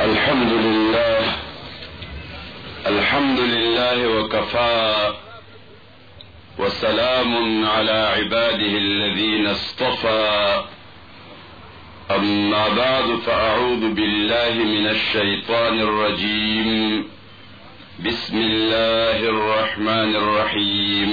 الحمد لله الحمد لله وكفى وسلام على عباده الذين اصطفى أما بعد فأعوذ بالله من الشيطان الرجيم بسم الله الرحمن الرحيم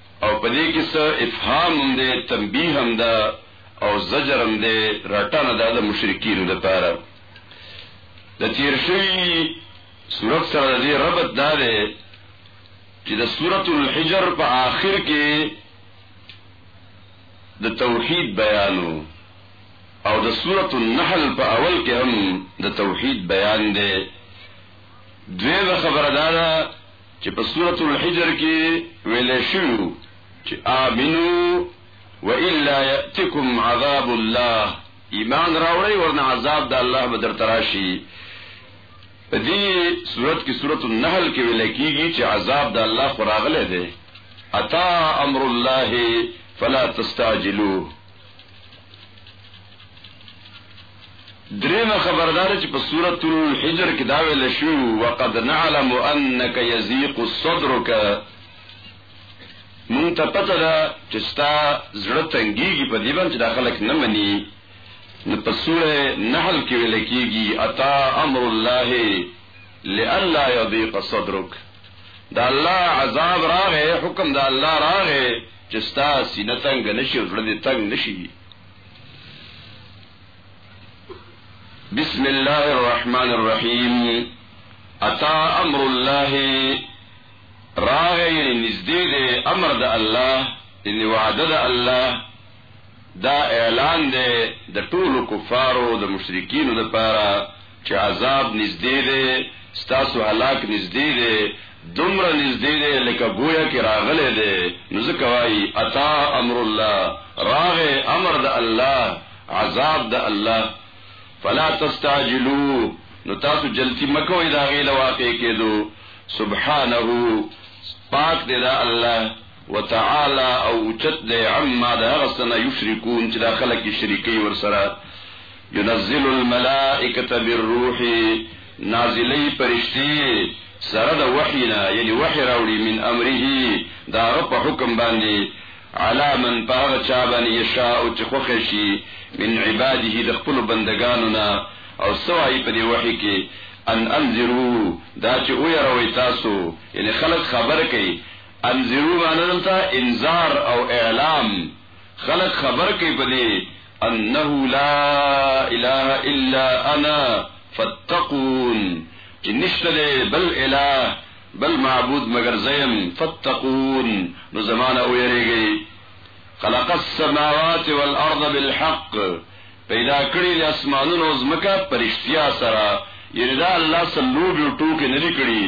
او په دې کې څه افهام هم دی، تنبیه هم ده او زجر هم دی، رټنه ده د مشرکینو لپاره. د تیر شوي سورت سره د دې ربط دا دی چې د سورت الحجر په آخر کې د توحید بیانو او د سورت النحل په اول کې هم د توحید بیان دی دویمه خبره دا ده چې په سورة الحجر کې ویل شوی چې آمنو والا یاتکم عذاب الله ایمان راوړی ورنه عذاب د الله به در تراشي په دې صورت کې صورت النحل کې ویل کېږي چې عذاب د الله خراغله دی اتا امر الله فلا تستعجلوه درېمه خبره دا ده چې په سورة الحجر کې دا ویل شوي وو وقد نعلم انک یضیق صدرک مونږ ته پته ده چې ستا زړه تنګیږي په دې باندې چې دا خلک نه مني نو په سوره نحل کې ویل کېږي اتا امر الله لالا یضیق صدرک دا الله عذاب راغې حکم دا الله راغې چې ستا سینه تنګ نشي زړه دې تنګ نشي بسم الله الرحمن الرحیم اتا امر الله راغ یعنی نزدې دې امر د الله یعنی وعده د الله دا اعلان دې د ټولو کفارو د مشرکین لپاره چې عذاب نږدې دی، ستاسو هلاک نږدې دی، دومره نږدې دی لکه ګویا کې راغلی دی، نو ځکه وايي، اتی امر الله، راغی امر د الله، عذاب د الله، فلا تستعجلوه، نو تاسو جلتی مه کوئ د هغې له واقع کېدو، سبحانه، پاک دی دا الله، وتعالی او اوچت دی، عما د هغه څه نه، یشرکون، چې دا خلک یې شریکوي ورسره. ينزل الملائکة بالروح نازلوي فرشتي سره د وحي نه یعنی وحي راوړي من امره د هغه په حکم باندې علی من په هغه چا باندې یشاء چې خوښ شي من عباده د خپل بندگانو نه او سوای په دې وحي کې ان انذرو دا چې او يروي تاسو یعنی خلک خبر کوي انذرو معنی دلته انذار او اعلام خلک خبر کوي په دې انه لا اله الا انا فاتقون چې نشته دی بل اله بل معبود مگر زیم فاتقون نو زمانه ویریږي خلق السماوات والارض بالحق پیدا کړی د اسمانونو زمکا پرشتیا سره یعنی دا الله سلو بیو ټوکې نه لیکړي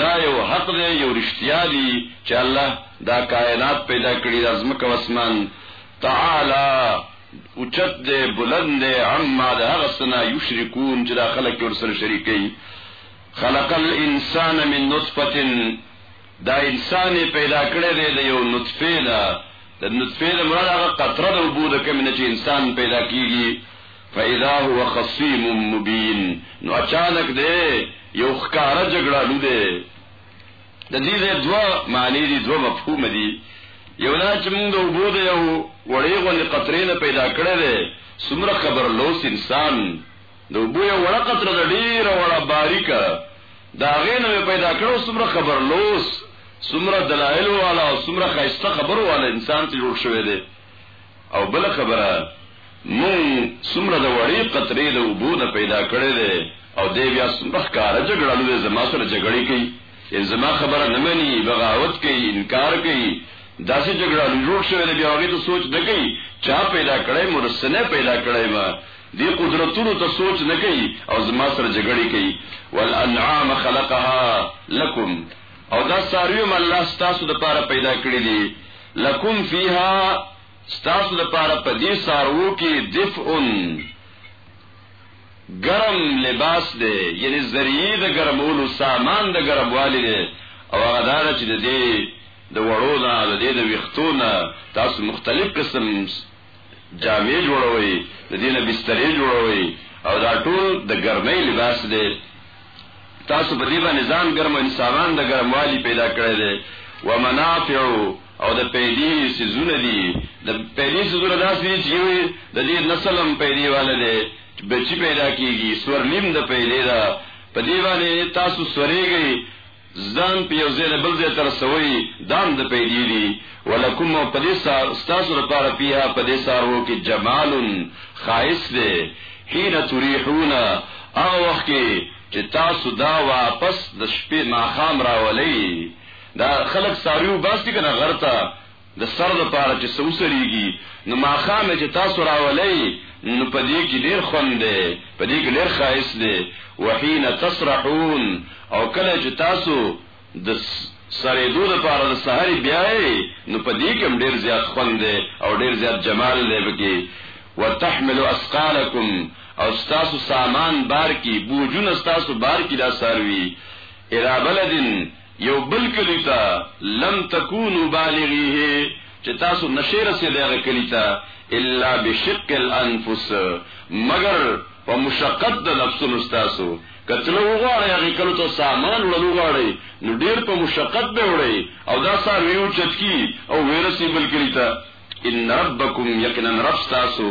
دا یو حق دی یو رښتیا دی چې الله دا کائنات پیدا کړی د زمکا اسمان تعالی اوچت دے بلند دے عما دا غسنا یشرکون چې دا خلق ور سره شریکي خلق الانسان من نطفه دا انسان پیدا کړی دی د یو نطفه نه د نطفه د مراد هغه قطره د وبو د کوم نه چې انسان پیدا کیږي فاذا هو خصيم مبين نو اچانک دی یو ښکارا جګړه لوده د دې ځای دوه معنی دي، دوه مفهوم دي. یو دا چې موږ د اوبو د یو وړې غوندې قطرې نه پیدا کړی دی. څومره خبرلوس انسان، د اوبو یو وړه قطره ده، ډېره وړه، باریکه، د هغې نه مې پیدا کړی او څومره خبرلوس، څومره دلایلو والا او څومره ښایسته خبرو والا انسان ترې جوړ شوی دی. او بله خبره مونږ څومره د وړې قطرې د اوبو نه پیدا کړی دی او دی بیا څومره ښکاره جګړالو دی زما سره جګړې کوي یعنی زما خبره نه مني بغاوت کوي انکار کوي داسې جګړالو جوړ شوی دی بیا هغې ته سوچ نه کوي چا پیدا کړی مرسنه پیدا کړی ما دی قدرتونو ته سوچ نه کوي او زما سره جګړې کوي والانعام خلقها لکم او دا ساروی هم الله ستاسو د پاره پیدا کړی دي لکم فیها ستاسو د پاره په دې سارو کې دفعن ګرم لباس دی یعنی ذریعه د ګرمولو سامان د ګرموالي دی او هغه دا چې د دې د وړو نه د دې د ویختو نه تاسو مختلف قسم جامې جوړوئ، د دې نه بسترې جوړوئ او دا ټول د ګرمۍ لباس دی. تاسو په دې باندې ځان ګرم او انسانان د ګرموالي پیدا کړی دی. ومنافع او د پیدې څیزونه دي. د پیدې څیزونه داسې دي چې یو یې د دې نسل هم پیدې واله دی، بچي پیدا کېږي، سورلي هم د پیدې ده، په دې باندې تاسو سورېږئ. ځان په یو ځای نه بل ځای ته رسوئ، دا هم د پیدې دي، ولکم او په دې سهار ستاسو لپاره فیها په دې څاروو کې جمال ښایست دی، حین تریحون هغه وخت کې چې تاسو دا واپس د شپې ماښام راولئ، دا خلک څاروي وباسي کنه غر ته، د سر لپاره چې څه وسرېږي، نو ماښام یې چې تاسو راولئ، نو په دې کې ډېر خوند دی، په دې کې ډېر ښایست دی، وحین تسرحون، او کله چې تاسو د سرېدو لپاره د سحرې بیایئ، نو په دې کې هم ډېر زیات خوند دی او ډېر زیات جمال دی په کې، وتحملو اثقالکم، او ستاسو سامان بار کړي، بوجونه ستاسو بار کړي دا څاروي، الی بلد، یو بل کلي ته، لم تکونو بالغیه، چې تاسو نشئ رسېدی هغه کلي ته، الا بشق الانفس، مګر په مشقت د نفسونو ستاسو، که تلو وغواړئ هغې کلو ته، سامان وړل وغواړئ، نو ډېر په مشقت به وړئ او دا څاروي اوچت کړي او ویې رسوي بل کلي ته، ان ربکم، یقینا رب ستاسو،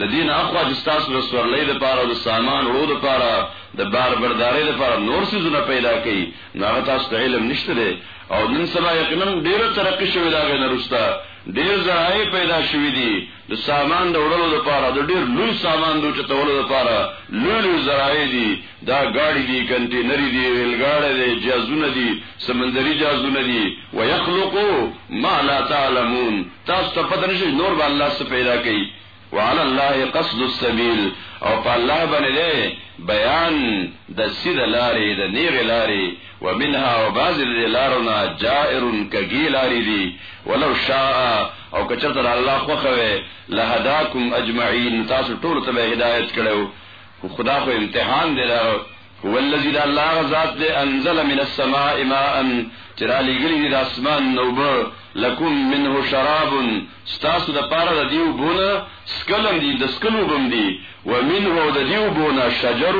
د دې نه اخوا چې ستاسو د سورلۍ لپاره او د سامان وړو لپاره د بار بردارۍ لپاره نور څیزونه پیدا کوي، نو هغه تاسو ته علم نشته دی او نن سبا یقینا ډېره ترقي شوې ده، هغې نه وروسته ډېر ذرایع پیدا شوي دي د سامان د وړلو لپاره، د ډېر لوی سامان د اوچتولو لپاره لوی لوی ذرایع دي، دا ګاډي دي، کنټینرې دي، ریلګاډی دی، جهازونه دي، سمندري جهازونه دي، ویخلق ما لا تعلمون. تاسو ته پته نشي نور به الله څه پیدا کوي وعلى الله قصد السبيل او په الله باندې ده بیان د سید لارې د نیغ لارې ومنها او بعض د لارونه جائر کګی لارې دي ولو شاء او کچته الله خوخوي لهداکم اجمعين تاسو ټول ته هدایت کړو خدا خو امتحان دی هو الذي دا الله هغه ذات دی انزل من السماء ماء چې را لېږلي دي د اسمان نه اوبه لکم منه شراب ستاسو دپاره د دې اوبو نه څکل هم دي د څکلو اوبه هم دي ومنه او د دې اوبو نه شجر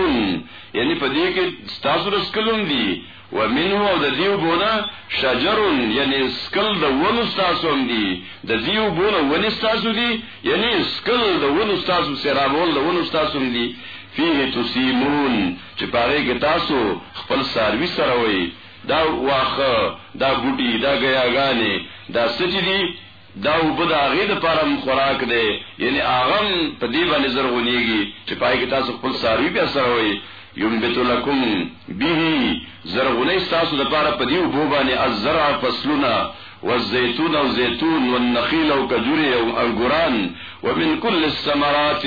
یعنې په دې کې ستاسو د څکلو هم دي ومنه او د دې اوبو نه شجر یعنی سکل د ونو ستاسو هم دي د دې اوبو نه ونې ستاسو دي یعنی سکل د ونو ستاسو سرابول د ونو ستاسو هم دي فيه تسيمون چې پاره کې تاسو خپل ساروي سره وي دا واخه دا بوټي دا غیاګانې دا سچ دي دا اوبه د هغې لپاره هم خوراک دی، یعنې هغه هم په دې باندې زرغونېږي چې په هغې کې تاسو خپل څاروي بیا څروئ، ینبت لکم به، زرغونوي ستاسو لپاره په دې اوبو باندې، الزرع، فصلونه، والزیتون او زیتون، والنخیل او کجورې او انګوران، ومن کل الثمرات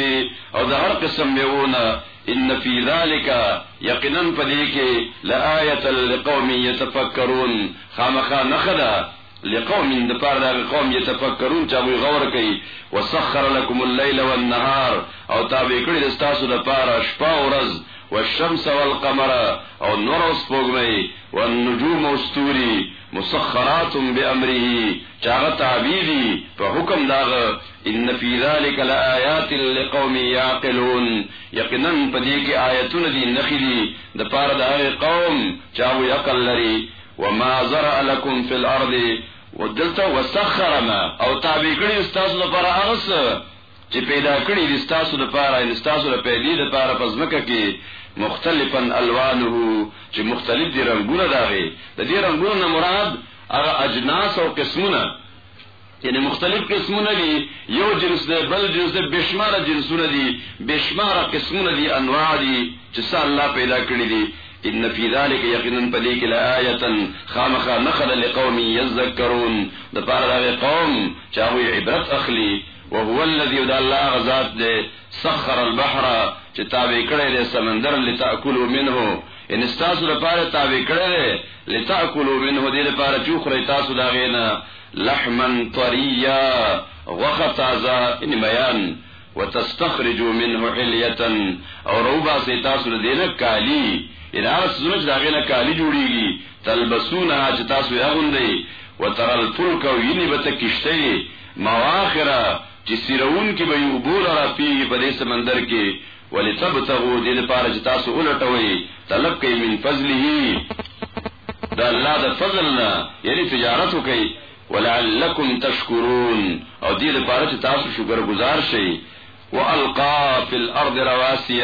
او د هر قسم مېوو نه، ان فی ذلک، یقینا په دې کې، لآیة لقوم یتفکرون، خامخا نښه ده لقوم، د پاره د هغه قوم، یتفکرون، چې هغوی غور کوي، وسخر لکم اللیل والنهار، او تابع کړې ده ستاسو د پاره شپه او ورځ، والشمس والقمر، او نور او سپوږمۍ، والنجوم او ستوري، مسخرات بأمره، چې هغه تابع دي په حکم د هغه، ان فی ذلک لآیات لقوم یعقلون، یقینا په دې کې آیتونه دي، نښې دي، د پاره د هغه قوم، چې هغوی عقل لري. وما زرع لكم في الارض ودلته وسخر ما او تابع کړی استاسو لپاره هغه څه چې پیدا کړی دي استاسو لپاره ان استاسو لپاره پیدا لپاره پزمکه کې مختلفا الوانه چې مختلف دي رنگونه داغي د دې رنگونو مراد هغه اجناس او قسمونه یعنی مختلف قسمونه دي یو جنس دی بل جنس دی بشمار جنسونه دي بشمار قسمونه دي انواع دي چې څه الله پیدا کړی دي ان فی ذلک یقینا پدې کې لآیه خامخا نخل لقوم یذکرون د پاره دا قوم چې هغه عبرت اخلي وهو الذي يدعى الله غزاد دې سخر البحر چې تابع کړی دې سمندر لتاکلوا منه یعنی ستاسو لپاره تابع کړی دی لتاکلوا منه دې لپاره چې وخورئ تاسو د هغې نه لحما طریا غوښه تازه یعنی میان وتستخرجوا منه حلیه او روباسئ تاسو د دې نه کالي یعنی هغه څه چې د هغې نه کالي جوړېږي تلبسونها چې تاسو یې اغوندئ وترى الفلک او ویني به ته کښتۍ مواخره چې سیرون کې به یې اوبه لره پیږي په دې سمندر کې ولتبتغو دې لپاره چې تاسو ولټوئ، طلب کړئ، من فضله د الله د فضل نه، یعنې تجارت وکړئ، ولعلکم تشکرون او دې لپاره چې تاسو شکر ګذار شئ، والقی فی الارض رواسی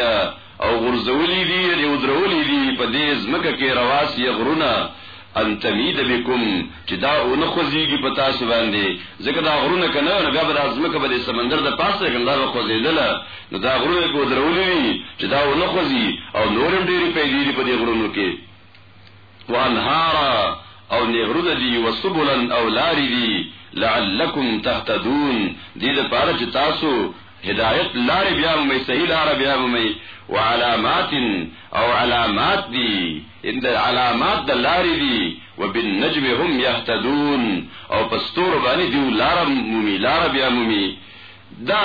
او غورځولي دي یعنې ودرولي دي په دې ځمکه کې رواسی غرونه، ان تمید بكم چې دا اونه خوځيږي په تاسو باندې ځکه دا غرونه کنه نو بیا به د ازمکه به د سمندر د پاسه کنه دا خوځیدل نو دا غرونه به درولې چې دا اونه خوځي او نورم ډېری پیدا دي په دې غرونو کې وانهارا او نهرونه دي وسبلا او لاري دي لعلكم تهتدون دې لپاره چې تاسو هدایت لارې بیا مومئ، صحیح لاره بیا مومئ، وعلامات او علامات دي، ان د علامات د لارې دي، وبالنجم هم یهتدون او په ستورو باندې دوی لاره مومي، لاره بیا مومي، دا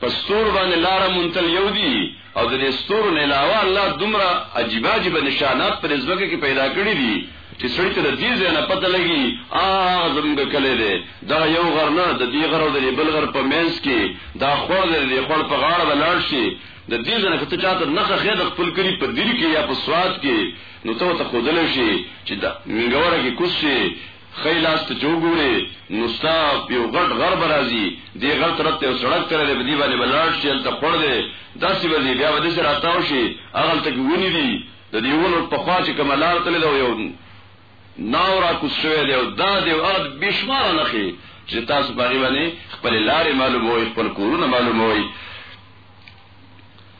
په ستورو باندې لاره موندل یو دي، او د دې ستورو نه علاوه الله دومره عجیب عجیب نشانات پر ځمکه کې پیدا کړی دي چې سړی ته د دې ځای نه پته لګي هغه زمونږ کلی دی دا یو غر نه د دې غر او د دې بل غر په منځ کې دا خور دی د دې خور په غاړه به لاړ شي د دې ځای نه که ته چاته نښه ښې د خپل کلي په دیر کې یا په سوات کې نو ته ورته ښودلی شي چې دا مینګوره کې کوز شي ښی لاس ته چې وګورې نو ستا یو غټ غر به راځي، دې غر طرف ته یو سړک تللی دی، په دې باندې به لاړ شې، هلته خوړ دی، داسې به ځې، بیا به داسې راتاو شې، هغلته کې ونې دي، د دې ونو په خوا چې کومه لار تللې ده او یو ناو راکوز شوی دی او دا دی او هغه بې شماره نښې چې تاسو په هغې باندې خپلې لارې معلوموئ، خپل کورونه معلوموئ.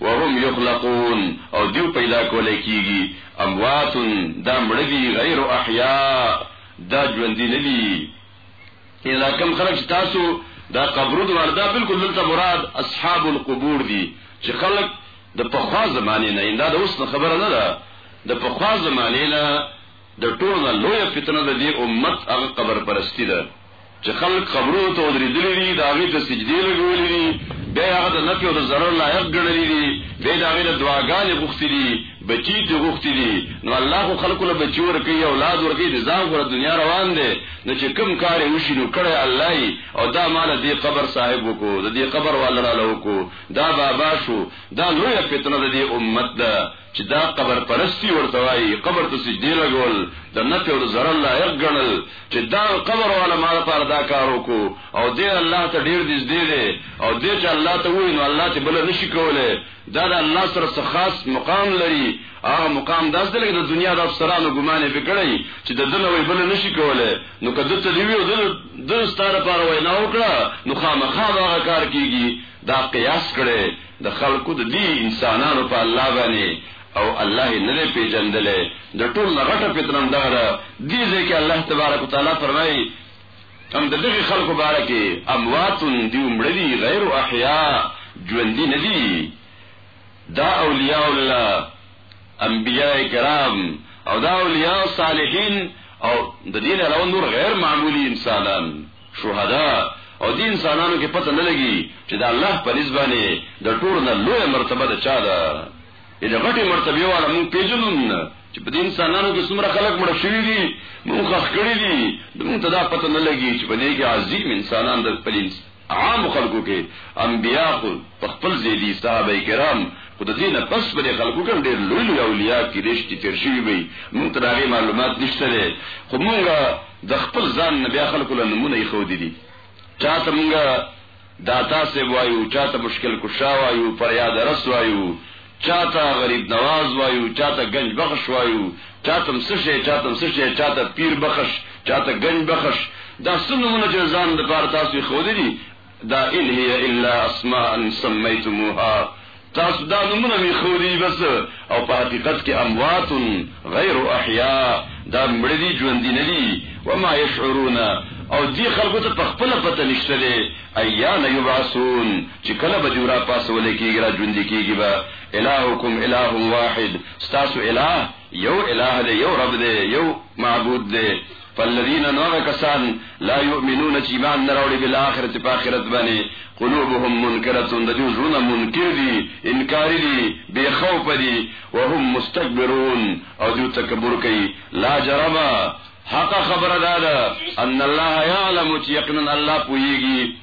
وهم یخلقون او دیو پیدا کولای کیږي اموات دا مړه دي غیر احیاء دا ژوندي نه دي الا کم خلق چې تاسو دا قبرو د وردا بالکل دلته مراد اصحاب القبور دي چې خلق د پخوا زمانه نه دا د اوس خبره نه ده د پخوا زمانه نه د ټولو نه لویه فتنه د دې امت هغه قبر پرستي ده چې خلک قبرونو ته ودرېدلي دي، د هغې ته سجدې لګولې دي، بیا یې هغه د نفع او د ضرر لایق ګڼلي دي، بیا یې د هغې نه دعاګانې غوښتې دي، بچي یې ترې غوښتي دي، نو الله خو خلکو له بچي ورکوي، اولاد ورکوي، د ځان خو له دنیا روان دی، نو چې کوم کار یې وشي، نو کړی الله یې، او دا ما له دې قبر صاحب وکړو، د دې قبر واله راله وکړو، دا بابا شو، دا لویه فتنه د دې امت ده. چې دا قبر پرستی ورته وایي قبر ته سجدې لګول د نفع او د ضرر لایق ګڼل چې دا قبر والا ما لپاره دا کار وکړو او دې الله ته ډیر نږدې دی او دې چې الله ته وایي نو الله ته بل نشي کولای دا د الله سره څه خاص مقام لري هغه مقام داس دی لکه د دنیا د افسرانو ګمان یې وکړي چې د دنه وایي بل نشي کولای نو کده ته دی ویو د ستاره لپاره وینا وکړه نو خامخا هغه کار کیږي دا قیاس کړي د خلکو د دي انسانانو په الله باندې او الله يې نه دی پېژندلی، د ټولو نه غټه فتنه هم دغه ده، دې ځای کې الله تبارک و تعالی فرمايي، هم د دغه خلکو باره کې، اموات، دوی مړه دي، غير احياء، ژوندي نه دي، دا اولياء الله، انبياء کرام او دا اولياء صالحين او د دې نه علاوه نور غير معمولي انسانان. شهدا او دې انسانانو کې پته نه لګي چې دا الله په نسبانه د ټولو نه لوی مرتبه ده چا ده اله غټي مرتبه والا مونږ پیژنو نه چې په دې انسانانو کې څومره خلک مړ شوي دي مونږ خخ کړی دي مونږ ته دا پته نه لګي چې په دې کې عظیم انسانان د پلیس عام خلکو کې انبیا خو په خپل ځای صحابه کرام خو د دې نه پس په خلکو کې ډېر لوی لوی اولیاء کې رښتې تیر شوي وي مونږ ته دا معلومات نشته خو مونږ د خپل ځان نه بیا خلکو له نمونه یې ښودي دي چا ته مونږ داتا صاحب وایو چا ته مشکل کشا وایو فریاد رس وایو چا ته غریب نواز وایو چا ته گنج بخش وایو چا ته مسشه چا ته مسشه چا ته پیر بخش چا ته گنج بخش دا سنمونه چې ځان د پاره تاسو خو دي دا ان هی الا اسماء سمیتموها تاسو دا نمونه می خوری بس او په حقیقت کې اموات غیر احیاء دا مړه دي ژوند نه دي وما يشعرون او دی خلکو ته په خپل پته نشته دی ایان یبعثون چې کله به جورا پاسول کیږي را ژوند کیږي با الہکم الہ واحد تاسو الہ یو الہ دی یو رب دی یو معبود دی فالذین نو هغه کسان لا یؤمنون چې ایمان نه راوړي بالآخرة په آخرت باندې قلوبهم منکرة د دوی زړونه منکر دي انکاري دي بې خوفه دي وهم مستکبرون او دوی تکبر کوي لا جرم حقه خبره دا ده ان الله یعلم چې یقینا الله پوهېږي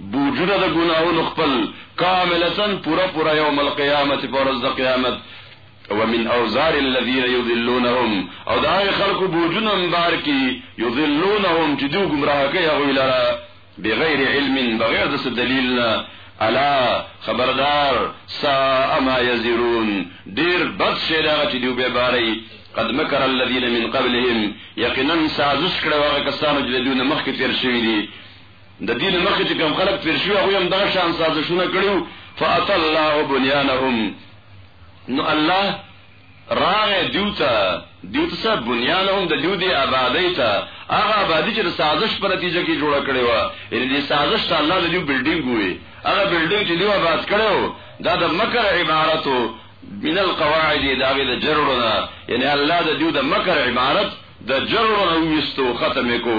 بوجونه د ګناهونو خپل کاملتاً پوره پوره یوم القیامت په ورځ د قیامت ومن اوزار الذين يضلونهم او دا خلق بوجونه بار کی يضلونهم چې دوی گمراه کوي هغه لرا بغیر علم بغیر د دلیل نه الا خبردار سا ما يزرون ډیر بد شي دا چې دوی به باري قد مکر الذين من قبلهم یقینا سازش کړه هغه کسانو چې دوی نه مخکې تیر شوی دي د دې له مخې چې کوم خلک تیر شوي هغوی هم دغه شان سازشونه کړي وو فاتی الله بنیانهم نو الله راغې دیو ته دیو ته څه بنیانهم د دیو دی آبادی ته هغه آبادی چې د سازش په نتیجه کې جوړه کړې و یعنی د سازش ته الله د دیو بلډینګ وې هغه بلډینګ چې دیو آباد کړو دا د مکر عبارتو من القواعد دا د جرړونه یعنی الله د دیو د مکر عبارت د جرړونه وستو ختمه کو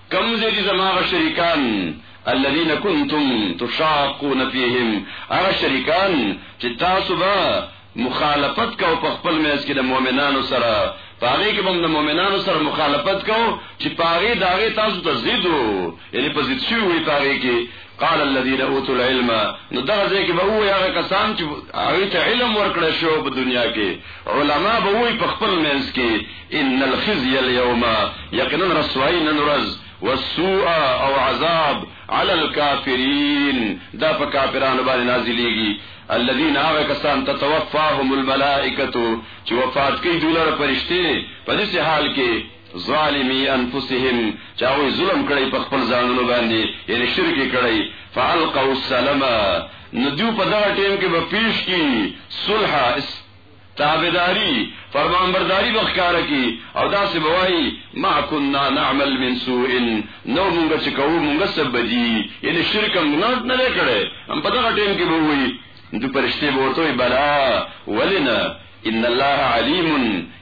کوم ځای دي زما هغه شریکان الذين كنتم تشاقون فيهم هغه شریکان چې تاسو به مخالفت کو په خپل میز کې د مؤمنانو سره پاره کې هم د مؤمنانو سره مخالفت کو چې پاره داغه تاسو ته زیدو یعنی په زید شوی وي پاره کې قال الذين اوتوا العلم نو دا ځکه به وای هغه کسان چې هغه ته علم ورکړل شو په دنیا کې علما به وای په خپل منځ کې ان الخزي اليوم یقینا رسوایی نن ورځ والسوء او عذاب على الكافرين دا په کافرانو باندې نازلېږي الذين هغه کسان تتوفاهم الملائکه چې وفات کوي دوی لپاره فرشته په دې حال کې ظالمی انفسهم چاوی ظلم کړی په خپل ځانونو باندې یعنی شرک کړی فالقوا السلام نو دیو په دا ټیم کې به پیش کی صلح تابعداري، فرمانبرداري به ښکاره کړي او داسې به وايي، ما کنا نعمل من سوء، نه وو مونږ چې کوو مونږ څه بدي، یعنې شرک هم ګناه نه دی کړی، هم په دغه ټایم کې به ووايي، نو فرشتې به ورته ووايي، بلا، ولې نه، ان الله علیم،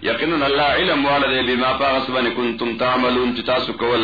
یقینا الله علم واله دی، بما په هغه څه باندې کنتم تعملون چې تاسو کول،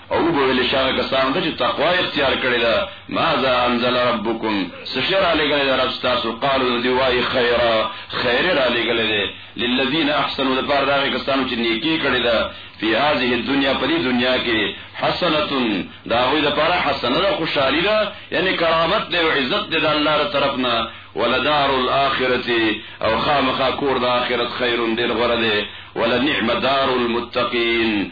او وبه ویل شي هغه کسانو ته چې تقوا اختیار کړې ده، ماذا انزل ربکم، څه شی رالېږلی دی رب ستاسو؟ قالو نو دوی وايي خیرا، خیر یې رالېږلی دی، للذین احسنو لپاره د هغه کسانو چې نېکي کړې ده، فی هذه الدنیا په دې دنیا کې، حسنة د هغوی لپاره حسنه ده، خوشحالي ده، یعنې کرامت دی او عزت دی د الله له طرف نه، ولدار الآخرة او خامخا کور د آخرت خیر ډېر غوره دی، ولنعم دار المتقین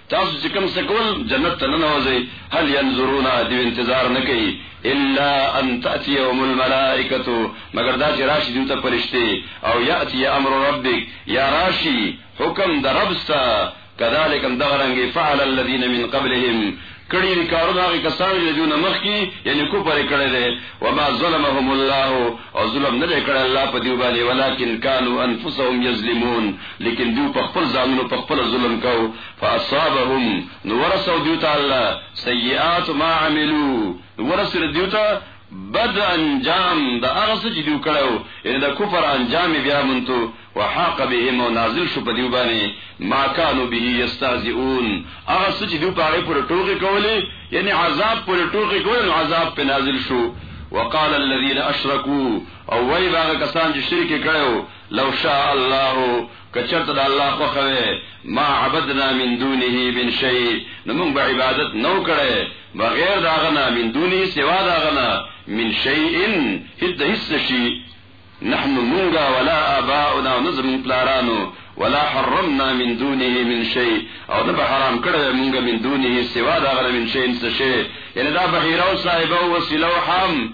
تاسو چې کوم څه کول جنت ته ننوځئ هل ينظرون دوی انتظار نه کوي الا ان تاتيهم الملائکه مگر دا چې راشي دوی ته فرشتي او ياتي امر ربک یا راشي حکم د رب ستا كذلك دغه رنګ فعل الذين من قبلهم کړي دي کارونه هغه کسان چې دونه مخ کې یعنی کو پرې کړي دي و ما ظلمهم الله او ظلم نه کړي الله په دی باندې ولکن كانوا انفسهم یظلمون لیکن دوی په خپل ځانونو په خپله ظلم کاو، فاصابهم نو ورسو دوی ته الله سیئات ما عملو نو ورسیده دوی ته بد انجام د هغه څه چې دوی کړی وو، یعنې د کفر انجام یې بیا منتو، وحاق بهم او نازل شو په دوی باندې ما کانو به یستهزئون هغه څه چې دوی په هغې پورې ټوقې کولې، یعنې عذاب پورې ټوقې کولې نو عذاب پرې نازل شو، وقال الذین اشرکو او وایي به هغه کسان چې شرک یې کړی وو، لو شاء الله که چرته د الله خوښه وی ما عبدنا من دونه من شيء نو موږ به عبادت نو کړی بغیر دا غنا من دونه سوا دا غنا من شيء هیڅ د هیڅ شي نحن مونږه ولا آباؤنا نظم پلارانو ولا حرمنا من دونه من شيء او نه به حرام کړی مونږه من دونه سوا دا غنا من شيء څه شي یعنی دا بهیرو صاحب او وسیلو حم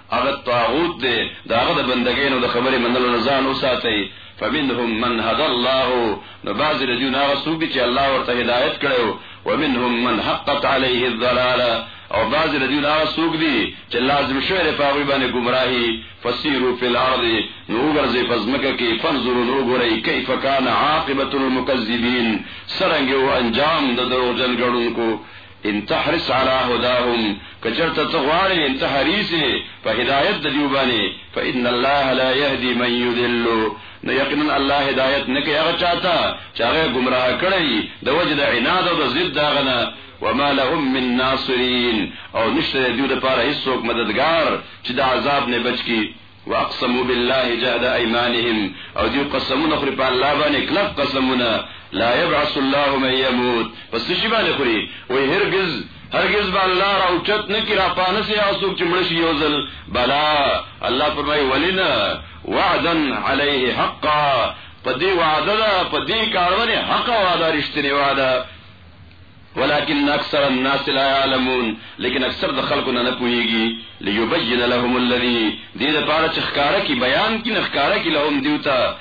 هغه طاغوت دی، د هغه د بندګۍ نه او د خبرې منلو نه ځان وساتئ، فمنهم من هدی الله، نو بعضې له دوی نه هغه څوک دي چې الله ورته هدایت کړی او ومنهم من حقت علیه الضلاله، او بعضې له دوی نه هغه څوک دي چې لازم شوې ده په هغوی باندې ګمراهي، فسیرو فی الارض، نو وګرځئ په ځمکه کې، فانظرو نو وګورئ، کیف کان عاقبة المکذبین، څرنګه وو انجام د دروغجن ګڼونکو. ان تحرص علی هداهم، که چرته ته غواړې، ان ته حریص یې په هدایت د دیو باندې، فان الله لا یهدی من یضل، نو یقینا الله هدایت نه کوي هغه چا ته چې هغه یې ګمراه کړی وي د وجې د عناد او د ضد د هغه نه، وما لهم من ناصرین، او نشته دی د دیو لپاره هیڅوک مددګار چې د عذاب نه بچ کړي. واقسموا بالله جهد ايمانهم او دیو قسمونه خوري په الله باندې کلک قسمونه لا يبعث الله من يموت پس شي باندې خوري وي هرگز هرگز به الله را اوچت نه کی را پانسی آسوک چی مړشی یوزل بلا الله فرمای ولینا وعدا علیه حقا پدی وعده دا پدی کارونه حق وعده رشتنی وعده ولكن اکثر الناس لا يعلمون لیکن اکثر د خلکو نه نه پوهیږي ليبين لهم الذي دې لپاره چې ښکارا کی بیان کی نه ښکارا کی لهم دیوتا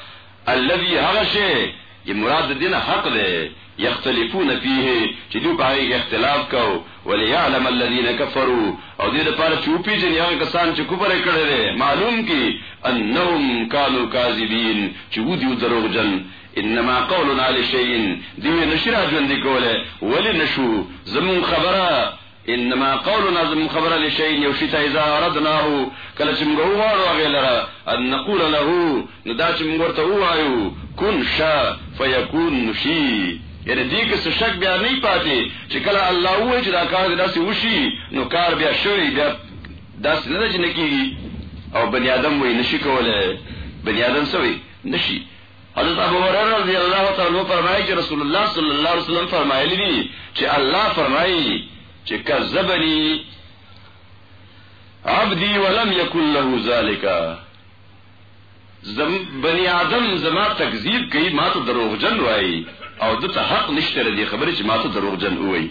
الذي هغه شی چې مراد دینه حق دی یختلفون فيه چې دوی په هغه اختلاف کو وليعلم الذين كفروا او دې لپاره چې پیژني هغه کسان چې کفر کړي معلوم کی انهم كانوا كاذبين چې ودیو دروغجن انما قولنا لشيء دیو نشی را ژوندې کوله ولی نشو زمون خبره انما قولنا زمون خبره لشيء یو شی ته اذا اردناه کله چې موږ وغواړو هغه لره ان نقول له نو دا چې موږ ورته وایو کن شا فیکون نشی یعنی دې کې څه شک بیا نه پاتې چې کله الله وایي چې دا کار داسې وشي نو کار بیا شوی بیا داسې نه ده چې نه کیږي او بنی آدم وایي نشي کولای بنی آدم سوی نشي حضرت ابو هريره رضی الله تعالی عنہ فرمایي چې رسول الله صلی الله علیه وسلم فرمایلی دي چې الله فرمایي چې کذبني عبدي ولم يكن له ذلك زم بني آدم زما تکذیب کوي ما ته دروغجن وایي او دته حق نشته دې خبرې چې ما ته دروغجن وایي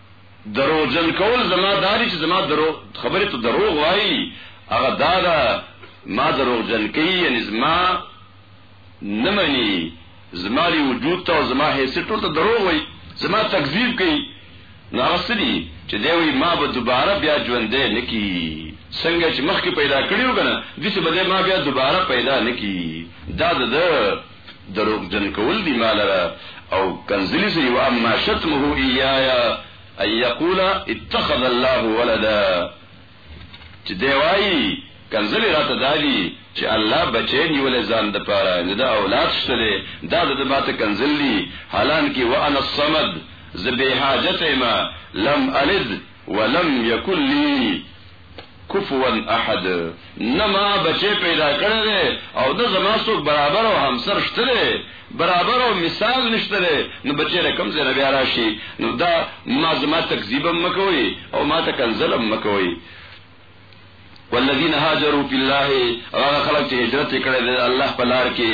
دروغجن کول زما دا دي چې زما دروغ خبرې ته دروغ وایي هغه دا ده ما دروغجن کوي یعنی زما نه مني زما دی وجود ته او زما حیثیت ټول ته دروغ وایي زما تکذیب کوي نو هغه څه دي چې دی وایي ما به دوباره بیا ژوندی نه کی څنګه چې مخکې پیدا کړیو کنه دسه بده ما بیا دوباره پیدا نه کی دا ده دروغجن کول دي ما لره او کنزلي سي واما شتمه اياي ان يقول اتخذ الله ولدا چې دی وایي کنزلې راته دادي چې الله بچی نیولې ځان د پاره د اولاد شته دی دا د باته کنزل دي حالان کې وانا الصمد زبې حاجت ما لم الد ولم يكن لي کفوا احد، نه ما بچی پیدا کړی دی او نه زما څوک برابر او همسر شته دی، برابر او مثال نشته دی، نو بچی له کوم ځای نه بیا راشي، نو دا ما زما تکذیب هم مه کوئ او ما ته کنځل هم مه کوئ. والذین هاجروا فی الله، هغه خلک چې هجرت یې کړی دی د الله په لار کې،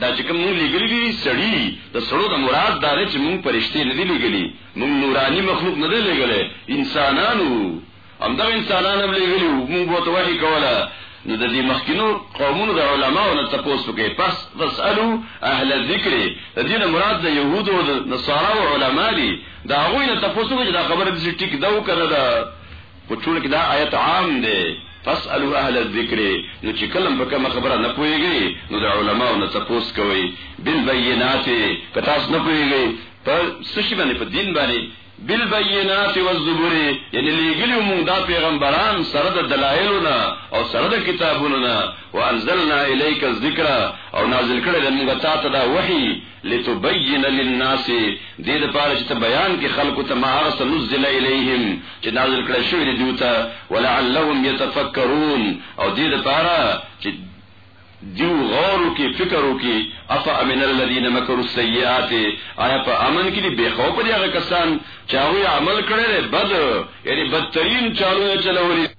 دا چې کوم موږ لېږلي دي سړي، د سړو نه مراد دا دی چې موږ فرشتې نه دي لېږلي، موږ نوراني مخلوق نه دی لېږلی، انسانان وو، همدغه انسانان هم لېږلي وو، موږ به ورته وحي کوله، نو د دې مخکینو قومونو د علماوو نه تپوس وکړئ، پس فاسألوا اهل الذکر، د دې نه مراد د یهودو او نصاراوو علما دي، د هغوی نه تپوس وکړئ چې دا خبره داسې ټیک ده او که نه ده. خو چونکه دا آیت عام دی فاسألوا اهل الذکر نو چې کلم په کومه خبره نه پوهیږي نو د علماو نه تپوس کوي بالبینات که تاسو نه پوهیږي په څه شي باندې په دین باندې بالبینات والزبر یعنی لګلیو موږ دا پیغمبران سره د دلایلونه او سره د کتابونو نه وانزلنا الیک الذکر او نازل کړل موږ تا ته دا وحی لتبین للناس دې لپاره چې ته بیان کې خلکو ته ما هغه څه نزل الیهم چې نازل کړی شوی دی دوی ته ولعلهم یتفکرون او دې لپاره چې دیو غورو کې فکرو کې اف امن الذين مكروا السيئات آیا په امن کې دی به خو په هغه کسان چې هغه عمل کړي بد یعنی بدترین چالو چلولې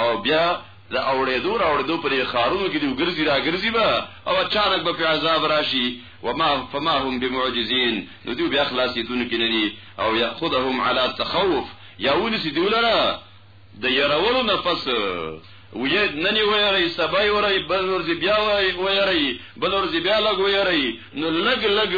او بیا د اوړېدو را اوړېدو پر خارونو کې دی وګرځي را ګرځي به او اچانک به په عذاب راشي وما فما هم بمعجزين نو دی بیا خلاصیدون کې نه دي او یاخذهم على تخوف یا ونسی دی ولره د يرولو نفس وید ننی ویری سبای وری بل ورځ بیا ویری بل ورځ بیا لګ ویری نو لګ لګ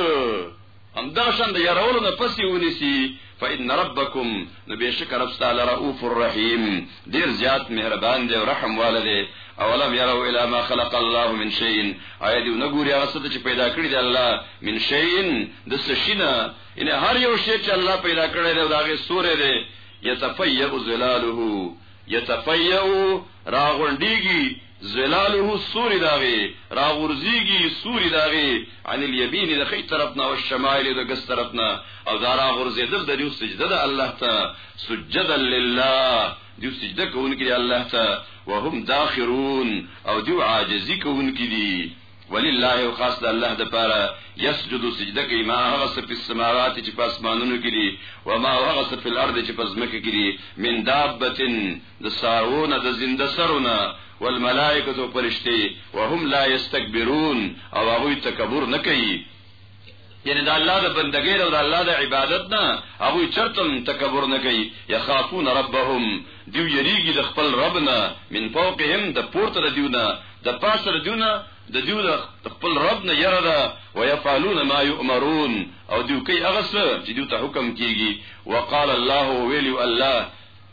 همداشان د یارولو نه پس یې ونیسي فإن ربکم نو بېشک رب ستا لرؤوف الرحیم ډېر زیات مهربان دی او رحم واله دی اولم یرو الی ما خلق الله من شیء آیا دوی نه ګوري هغه څه چې پیدا کړی دی الله من شیء د څه شي نه یعنې هر یو شی چې الله پیدا کړی دی او د هغې سوری دی یتفیع ظلاله یتفیع راغونډېږي ظلاله سوري داغي راغورځيږي سوري داغي عن اليمين د خي طرفنا او الشمائل د ګس طرفنا او دا راغورځيدل د دې سجده د الله ته سجدا لله دې سجده کوونکي دی الله ته وهم داخرون او دې عاجزي کوونکي دي ولله او خاص د الله د پاره يسجد سجده کوي ما هغه څه په سماوات چې په اسمانونو کې دي او ما هغه څه په الارض چې په ځمکه کې دي من دابتن د سارو نه د زنده سرو نه والملائکة او فرشتي وهم لا يستكبرون او هغوی تکبر نه کوي یعنی د الله د بندګۍ او د الله د عبادت نه هغه چرتم تکبر نه کوي یخافون ربهم دیو یریږي د خپل رب نه من فوقهم د پورته د دیونه د پاسه د دیونه د دیو د خپل رب نه یره ده ويفعلون ما يؤمرون او دیو کوي هغه څه چې دیو ته حکم کیږي وقال الله ویلی الله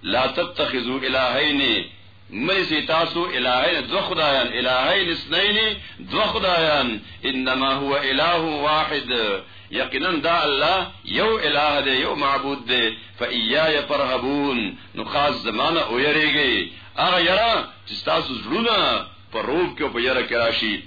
لا تتخذو الهین مه نیسئ تاسو الهین دوه خدایان الهین اثنین دوه خدایان انما هو اله واحد یقینا دا الله یو اله دی یو معبود دی فایای فرهبون نو خاص زمانہ او یریږي هغه یرا چې تاسو زړونه په روب کې په یره کې راشي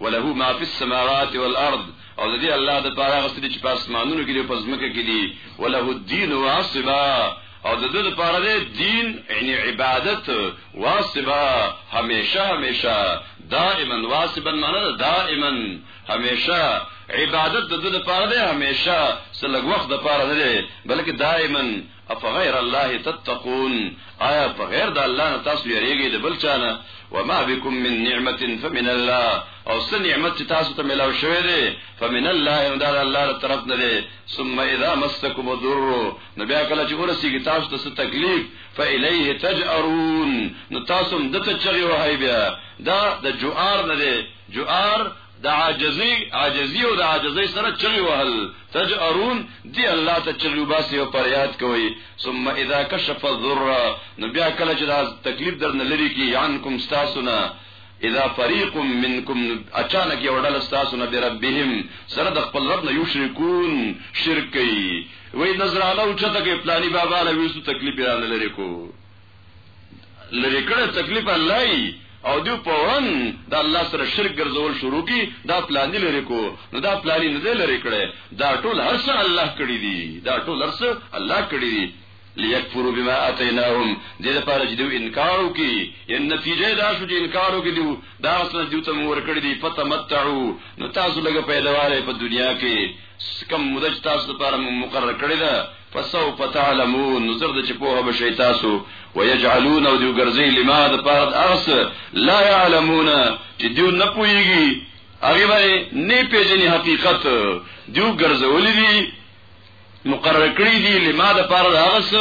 وله ما فی السماوات والارض او د دې الله د پاره غسته دي چې په اسمانونو کې دي په ځمکه کې دي وله الدين واصبا او د دې لپاره دی دین یعنی عبادت واصبا همیشه همیشه دائما واصبا معنی دائما همیشه عبادت د دې لپاره دی همیشه سلګ وخت د پاره نه دی بلکې دائما افغیر الله تتقون آیا په غیر د الله نه تاسو یریږئ د بل چا نه وما بكم من نعمت فمن الله او څه نعمت چې تاسو ته ملاو شوی دی فمن الله نو دا الله تر طرف نه دی ثم اذا مسكم الضر نو بیا کله چې ورسیږي تاسو ته څه تکلیف فالیه تجئرون نو تاسو هم دته چغي وهاي بیا دا د جوار نه دی جوار د عاجزی عاجزی او د عاجزی سره چغي وهل تجارون دی الله ته چغي وباسي او پریاد کوي ثم اذا كشف الضر نو بیا کله چې دا تکلیف درنه لري کی عنکم استاسنا اذا فريق منكم اچانک یو ډله استاسنا بربهم سره د خپل رب نه یو شرکون شرک کوي وای نظرانه او چته کې پلاني بابا له وسو تکلیف را لري کو لری کړه تکلیف الله ای او دیو پورن د الله سره شرک ګرځول شروع کی دا پلان دی لری کو نو دا پلان نه دی لری کړه دا ټول هرڅ الله کړی دی دا ټول هرڅ الله کړی دی ليكفروا بما اتيناهم دې لپاره چې دوی انکار وکړي ان نتیجه دا شو چې انکار وکړي دوی دا سره دوی ته مور کړی دی فتمتعوا نو تاسو لګه پیداواره په دنیا کې کم مدج تاسو لپاره مقرر کړی ده فسوف تعلمون نو زرد چې پوهه به شي تاسو ويجعلون او دیو ګرځي لما د پاره اغس لا يعلمون چې دیو نه پويږي هغه باندې نه پیژني حقیقت دیو ګرځولې دي مقرر کړی دي لما د پاره اغس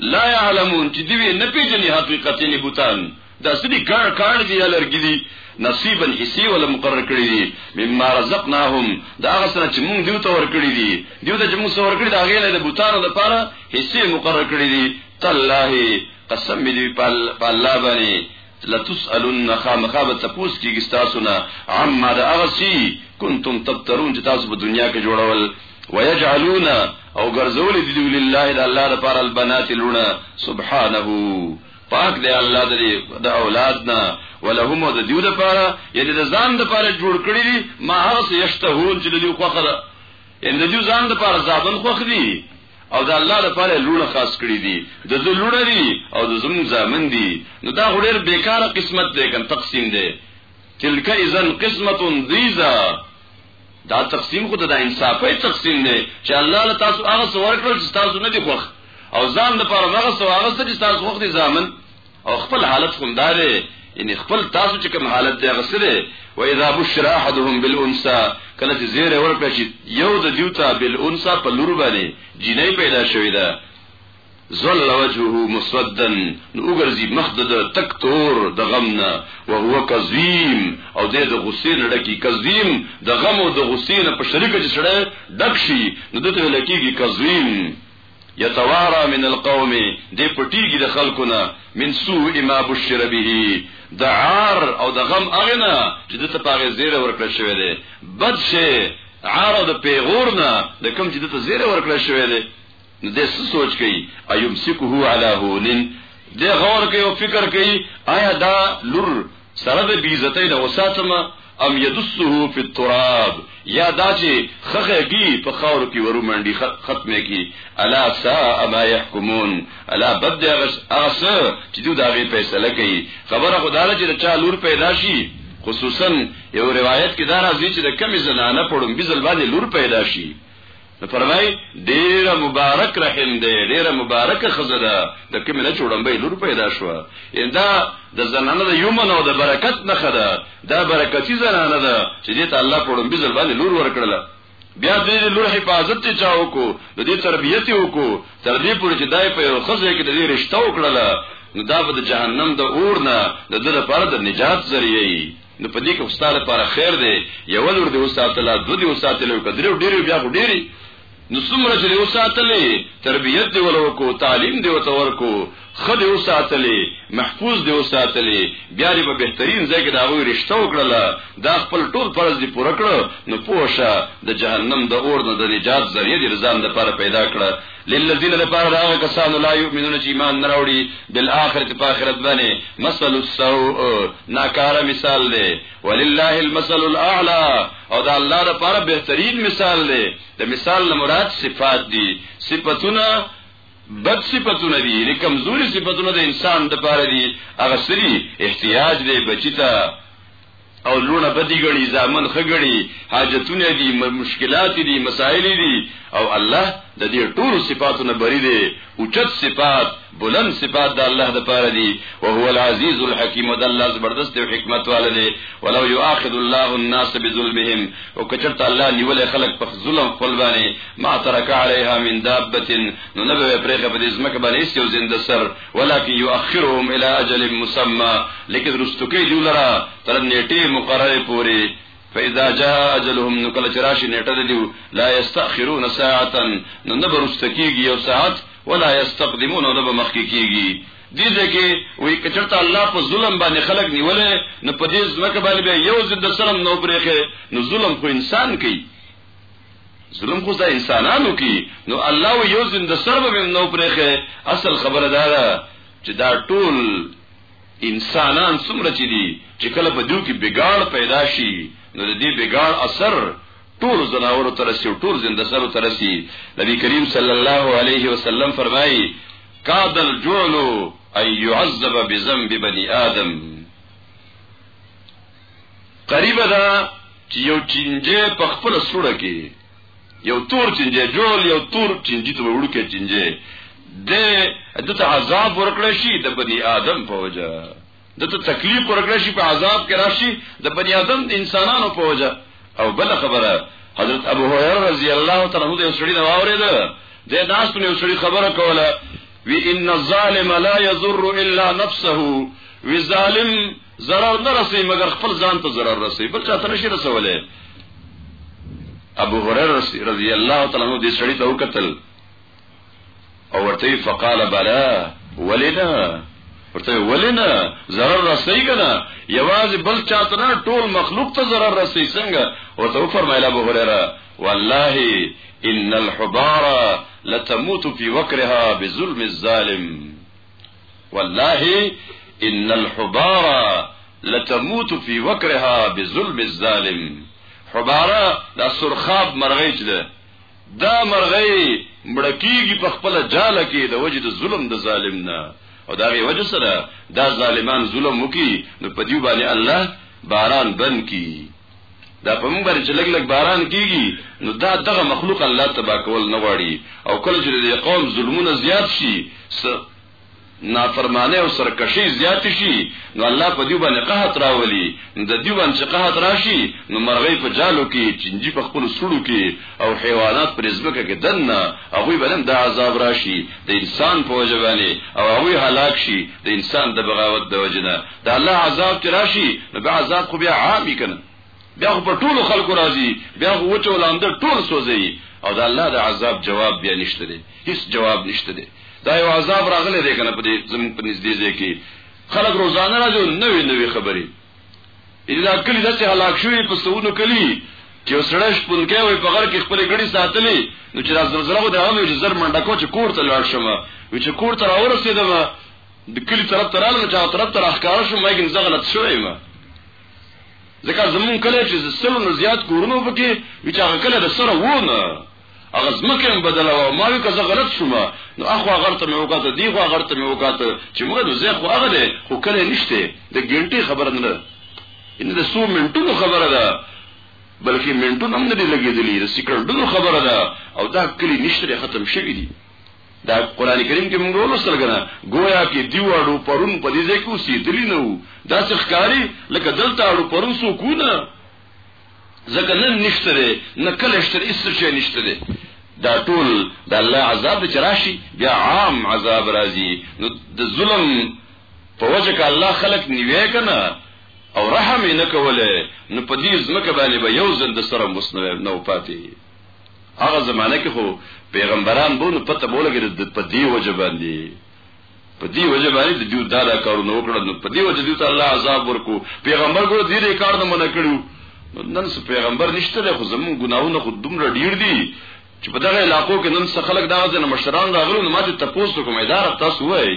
لا يعلمون چې دیو نه پیژني حقیقت نه بوتان دا څه دي کاڼ کاڼ دي یا لرګي دي نصیبا حصي ولا مقرر کړی دي مما رزقناهم دا غسنه چې مونږ دیو ته ور کړی دي دیو ته چې مونږ ور کړی دا غیله د بوتانو د پاره حصي مقرر کړی دي تالله قسم دی په الله باندې لتسالن خامخاب تپوس کیږي تاسو نه عما دا اغسی کنتم تبترون چې تاسو په دنیا کې جوړول ويجعلون او ګرځول دي لله د الله لپاره البنات لونه سبحانه پاک دی الله د دې د اولاد نه ولهم د دیو د پاره یعنی د ځان د پاره جوړ کړی دي ما هغه څه یشتهون چې د دیو خوخه ده ان د دیو ځان د پاره ځابن خوخ دي او د الله لپاره لونه خاص کړی دي د دې لونه دي او د زمون ځامن دي نو دا غوړر بیکاره قسمت دی کن تقسیم دی تلک اذن قسمت ضیزا دا تقسیم خو د انصافي تقسیم دی چې الله له تاسو هغه څه ورکړل چې تاسو نه دی خوښ او ځان د پاره هغه څه هغه څه چې تاسو خوښ دي ځامن او خپل حالت هم داري یعنی خپل تاسو چې کوم حالت دی هغه سره و اذا بشر احدهم بالانثى کله چې زیره ورکړي یو د دیوتا بالانثى په لور باندې جنې پیدا شوې ده ظل وجهه مسودا نو وګرځي مخ د تک تور د غم نه او هو کظیم او د د غصې نه ډکی کظیم د غم او د غصې نه په شریکه چې سړی ډک شي نو د ته لکیږي کظیم یتوارا من القوم د پټیږي د خلکو نه من سوء ما بشر به د عار او د غم اغنا چې د ته پاغه زیره ورکړ شوی دی بد شي عار او د پیغور نه د کم چې د ته زیره ورکړ شوی دی نو دې څه سوچ کوي ايمسکه علی هولن دې غور کوي او فکر کوي آیا دا لور سره د بیزتۍ نه وساتم ام یدسه فی التراب یا دا چې خخه کی په خاور کې ورو منډي ختمه کی الا سا ما يحكمون الا بد غس اس چې دوی دا غي فیصله کوي خبره خدای چې چا لور پیدا شي خصوصا یو روایت کې دا راځي چې د کمی زنانه پړم بي زلبانه لور پیدا شي نو فرمای ډیره مبارک رحم دی ډیره مبارک خزه ده د کوم نه چوډمبې لور پیدا شو اندا د زنانه د یمن او د برکت نه خده دا برکتی زنانه ده چې دې ته الله په ډمبې ځل باندې لور ورکړله بیا دې لور حفاظت ته چا وکړو د دې تربیت وکړو تر دې پورې چې دای په یو خزه کې د دې رشتہ وکړله نو دا به د جهنم د اور نه د دغه لپاره د نجات ذریعہ نو په دې کې استاد لپاره خیر دی یو لور دی وساتله دو دی وساتله او کدرو ډیر بیا خو ډیر نو څومره چې وساتلې تربیت دی ورکو تعلیم دی ورکو خدای وساتلې محفوظ دی وساتلې بیا دې په بهترین ځای کې دا وی رښتا وکړه دا خپل ټول فرض دی پوره کړ نو پوښه د جهنم د اور نه د نجات ذریعہ دې ځان د لپاره پیدا کړه للذین لپاره دا کسانو لا یؤمنون چې ایمان نه راوړي بالآخرت په آخرت باندې مثل السوء ناکار مثال دی ولله المثل الاعلى او دا الله لپاره بهترین مثال دی د مثال نه مراد صفات دي صفاتونه بد صفاتونه دي لکه کمزوري صفاتونه د انسان لپاره دي هغه سری احتیاج دی بچی ته او لونه بدی غړي زامن خګړي حاجتونه دي مشکلات دي مسائل دي او الله د دې ټول صفاتونه بری دي او چت صفات بلند صفات د الله د پاره دي او هو العزيز الحكيم د الله زبردست او حکمت والده ولو يؤاخذ الله الناس بظلمهم او کچرت الله نیول خلق په ظلم خپل باندې ما ترک عليها من دابه نو نبه پرېخه په دې ځمکه باندې یو زنده سر ولکن یؤخرهم الی اجل مسمى لیکن رستو کوي دوی لرا تر نیټه مقرره پوري فاذا جاء اجلهم نکل چراشی نیټه دیو لا یستاخرون ساعتا نو نه برستکیږي یو ساعت ولا یستقدمون نو به مخکې کیږي دې ځکه وې کچرته الله په ظلم باندې خلق نیولې نو په دې ځمکه باندې یو ضد سلام نو پرېخه نو ظلم خو انسان کوي ظلم خو دا انسانانو کی نو الله و یو زم د سر به نو پرخه اصل خبره دا ده چې دا ټول انسانان څومره چې دي چې کله په دوی کې بګاړ پیدا شي نو د دې بګاړ اثر ټول زناور تر سي ټول زنده سر تر سي نبی کریم صلی الله علیه وسلم فرمایي کاد الجعل ان يعذب بذنب بني ادم قریبه ده چې یو چینجه په خپل سوړه کې یو تور چینجه جوړ یو تور چینجه ته وړو کې چینجه د دته عذاب ورکړی شي د بنی آدم په وجه دته تکلیف ورکړی شي په عذاب کې راشي د بنی آدم د انسانانو په وجه او بل خبره حضرت ابو هريره رضی الله تعالی عنہ د سړي نو اورید د ناس په یو سړي خبره کوله وی ان الظالم لا يضر الا نفسه وی ظالم ضرر نه رسي مګر خپل ځان ته ضرر رسي بل چاته نشي رسولای ابو هريره رضی الله تعالی عنہ دې سړی ته وکتل او ورته فقال بلا ولنا ورته ولنا ضرر رسي کنه یوازې بل چاته نه ټول مخلوق ته ضرر رسي څنګه ورته فرمایله ابو هريره والله ان الحبار لتموت في وكرها بظلم الظالم والله ان الحبارا لتموت في وکرها بظلم الظالم حبارا دا سرخاب مرغی چې ده دا مرغی مړکیږي په خپل جاله کې د وجد ظلم د ظالم نه او دا غي وجه سره دا ظالمان ظلم وکي نو په دې باندې الله باران بند کی دا په موږ باندې چې لګ لګ باران کیږي نو دا دغه مخلوق الله تبا کول نه غواړي او کله چې د قوم ظلمونه زیات شي نافرمانه او سرکشي زیات شي نو الله په دې باندې قحط راولي د دې باندې قحط راشي نو مرغۍ په جالو کې چنجي په خپل سړو کې او حیوانات پر ځمکه کې دنه هغه باندې د عذاب راشي د انسان په وجبانه او هغه هلاک شي د انسان د بغاوت د وجنه د الله عذاب چې راشي نو بیا عذاب خو بیا عام وي کنه بیا خو په ټولو خلکو راځي بیا خو وچه ولاندر ټول سوځي او د الله د عذاب جواب بیا نشته دی هیڅ جواب نشته دی دا یو عذاب راغلی دی کنه په دې زموږ په نږدې ځای کې خلک روزانه راځي نوې نوې خبرې الا کلی داسې هلاک شوی په سونو کلی چې وسړی شپونکی وي په غر کې خپل ګړي ساتلې نو چې راځم زړه غو درامه چې زر منډه کو چې کور ته لاړ شم وی چې کور ته راورسېدم د کلي طرف ته رالم چې هغه طرف ته راښکاره شوم ما ګین زه غلط شوی یم ځکه زمونږ کلی چې سلو نه زیات کورونه وو پکې وي چې هغه کلی د سره وو نه هغه ځمکه هم بدله وه ما وی که زه غلط شوم نو اخوا غر ته مې وکاته دی خوا غر ته مې وکاته چې موږ نو زه خو هغه دی خو کلی نشته د ګنټې خبره نه ده ان د سو منټونو خبره ده بلکې منټونه هم نه دي لګېدلي د سیکرډونو خبره ده او دا کلی نشته ختم شوی دی دا قران کریم کې موږ ولوستل کنه گویا کې دیواړو پرون په دې ځای کې اوسېدلی نه وو دا څه ښکاری لکه دلته اړو پرون سو کو نه ځکه نن نشته دی نه کله شته هیڅ شی نشته دی دا ټول د الله عذاب چې راشي بیا عام عذاب راځي نو د ظلم په وجه کې الله خلق نیوي کنه او رحم یې نه کوله نو په دې ځمکه باندې به یو ځل د سره مسنو نو پاتې هغه زمانه کې خو پیغمبران بو نو پته بوله کې د په دی وجه باندې په دی وجه باندې د دیو دادا کارونه وکړل نو په دی وجه دیو ته الله عذاب ورکو پیغمبر ګور دی دې کار نه منع کړو نن څه پیغمبر نشته له زمون ګناهونه خو دومره ډیر دي چې په دغه علاقو کې نن څه خلک دا ځنه مشران راغلو نو ماته تاسو کوم اداره تاسو وای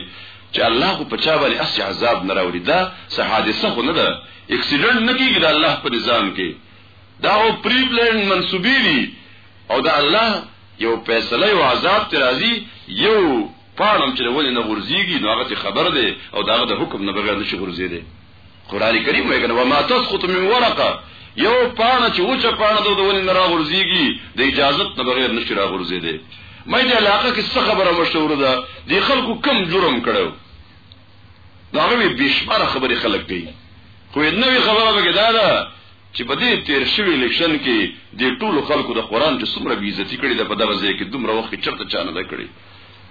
چې الله خو په چا باندې اس عذاب نه راوړي دا څه حادثه خو نه ده اکسیډنټ نه کیږي د الله په نظام کې دا هو پری پلان منسوبی دی او دا الله یو فیصله او عذاب ته راځي یو پاړم چې ولې نه غورځيږي نو هغه خبر دی او دا د حکم نه بغیر نشي غورځي دی قران کریم وایي کنه وما تسقط من ورقه یو پاڼه چې اوچه پاڼه د ولې نه راغورځيږي د اجازه نه بغیر نشي راغورځي دی مې د علاقه کې څه خبره مشهور ده د خلکو کم جرم کړو دا غوي بشمار خبري خلک کوي خو نوې خبره به دا ده چې په دې تېر شوي الېکشن کې دې ټولو خلکو د قرآن چې څومره بې عزتي کړې ده په دغه ځای کې دومره وخت کې چرته چا نه ده کړې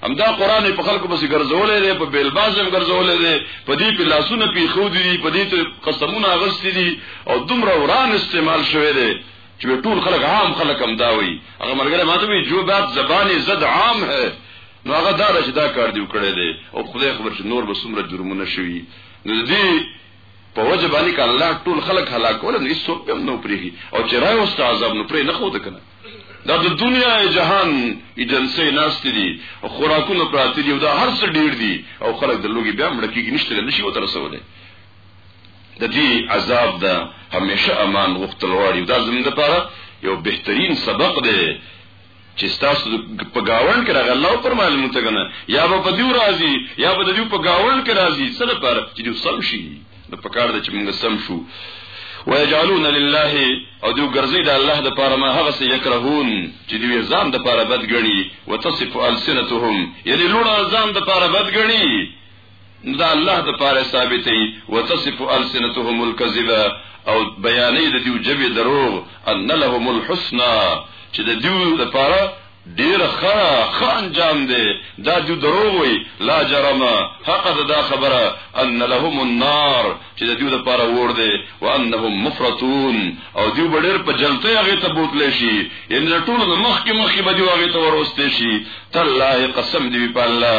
همدا قرآن په خلکو پسې ګرځولې دی په بیلباز هم ګرځولې دی په دې په لاسونه پی خو دی په دې ته قسمونه اغستې دي او دومره وران استعمال شوی دی چې ټول خلک عام خلک هم دا وي هغه مرګره ماته وي جو باب زبان زد عام ہے نو هغه دا چې دا کار دی وکړی دی او خدای خبر چې نور به څومره جرمونه شوي نو دې په وجه باندې که الله ټول خلق هلاک کول نو هیڅ څوک هم نه پریږي او چې راي واست عذاب نو پرې نه خو ده کنه دا د دنیا جهان ایجنسی ناست دي او خوراکونه پراته دي او دا هر څه ډیر دي او خلک د لوګي بیا مړ کیږي نشته نشي وته رسولای د دې عذاب دا همیشه امان غوښتل واړي دا زموږ لپاره یو بهترین سبق دی چې ستاسو په گاوند کې راغله او پر معلومه ته کنه یا به په دیو راضي یا به د دیو په گاوند کې راضي څه لپاره چې دیو سم شي د پکار د چې موږ سم شو ويجعلون لله او دیو ګرځي د الله د پاره ما هغه څه یکرهون چې دیو ځان د پاره بد غړي وتصف السنتهم یعنی لونه ځان د پاره بد غړي دا الله د پاره ثابتې وتصف السنتهم الكذب او بیانې د دیو جبې دروغ ان لهم الحسنى چې د دیو د پاره ډیر ښه ښه انجام دی دا د دروغ وي لا جرم حق دا خبره ان لهم النار چې د دې لپاره ور دي وانهم مفرطون او دې بډیر په جلته هغه ته بوتل شي ان ټول مخ کې مخ کې به دې هغه ته ورسته شي تالله قسم دې په الله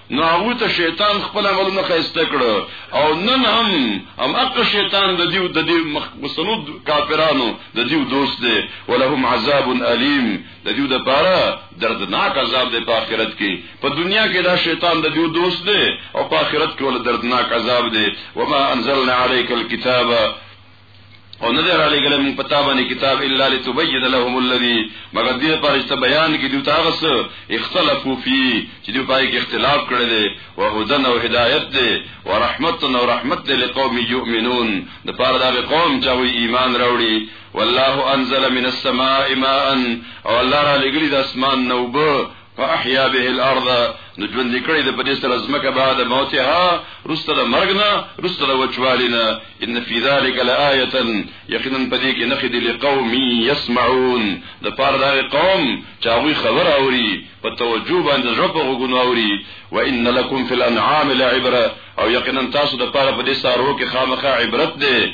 نو هغه ته شیطان خپل عملونه خسته کړ او نن هم هم اق شیطان د دیو د دیو مخسنود کافرانو د دیو دوست دی ولهم عذاب الیم د دیو د پاره دردناک عذاب دی په آخرت کې په دنیا کې دا شیطان د دیو دوست دی او په آخرت کې ول دردناک عذاب دی وما انزلنا عليك الكتاب او نه در علی ګلم پتا باندې کتاب الا لتبین لهم الذی مگر دې پر است بیان کې دوی تاغس اختلافو فی چې دوی پای کې اختلاف کړل دي او هدن او هدایت دي او رحمت او رحمت دې لقوم یؤمنون د پاره دا قوم چې وی ایمان راوړي والله انزل من السماء ماء او الله را لګلی د اسمان نوبه فاحيا به الارض نو ژوند کړي د پدې سره زمکه بعد موتها رسته د مرګ نه رسته د وچوالینا ان فی ذلک لآیه یقینا پدې کې نخې دي لقوم یسمعون د پاره د قوم چې هغه خبر اوري په توجه باندې ژوند په غوګونو اوري وان لکم فی الانعام لعبره او یقینا تاسو د پاره پدې سارو کې خامخا عبرت ده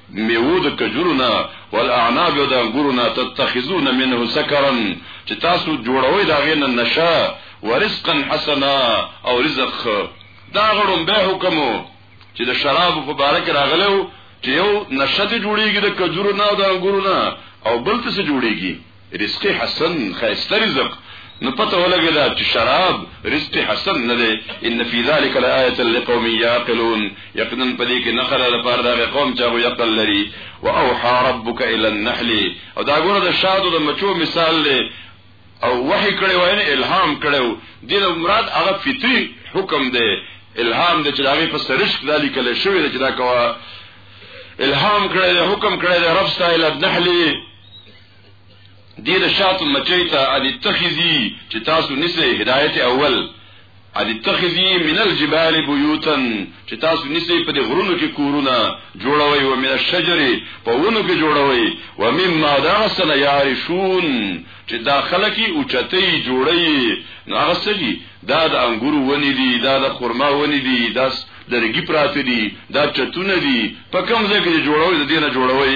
مېوو د کجورو نه، والاعناب او د انګورو نه، تتخذون منه سکرا چې تاسو جوړوئ د هغې نه نشه، ورزقا حسنا او رزق ښه. دا هغه ړومبی حکم وو چې د شرابو په باره کې راغلی وو چې یو نشه ترې جوړېږي د کجورو نه او د انګورو نه او بل ترې څه جوړېږي؟ رزق حسن خیسته رزق نو پته ولګیدا چې شراب رزق حسن نه دی ان فی ذلک لآیه لقوم یعقلون یقینا په دې کې نقل لپاره دا قوم چې هغه عقل لري واوحى ربک الی النحل او دا ګوره د شادو د مچو مثال دی او وحی کړي وای نه الهام کړو دغه مراد هغه فطری حکم دی الهام د چلاوی په سرشک دالی کله شوی د چلا کوا الهام کړی حکم کړی رب ستایل نحلی دې د شاتو مچۍ ته ادي تخذي چې تاسو نسې هدایت اول ادي تخذي من الجبال بيوتا چې تاسو نسې په دې غرونو کې کورونه جوړوي او من الشجر په ونو کې جوړوي و مما داسن يعرشون چې داخله کې اوچتې جوړي نو هغه سړي دا د انګورو ونی دي دا د خرما ونی دي دا درګي پراته دي دا چتونه دي په کوم ځای کې جوړوي د دې نه جوړوي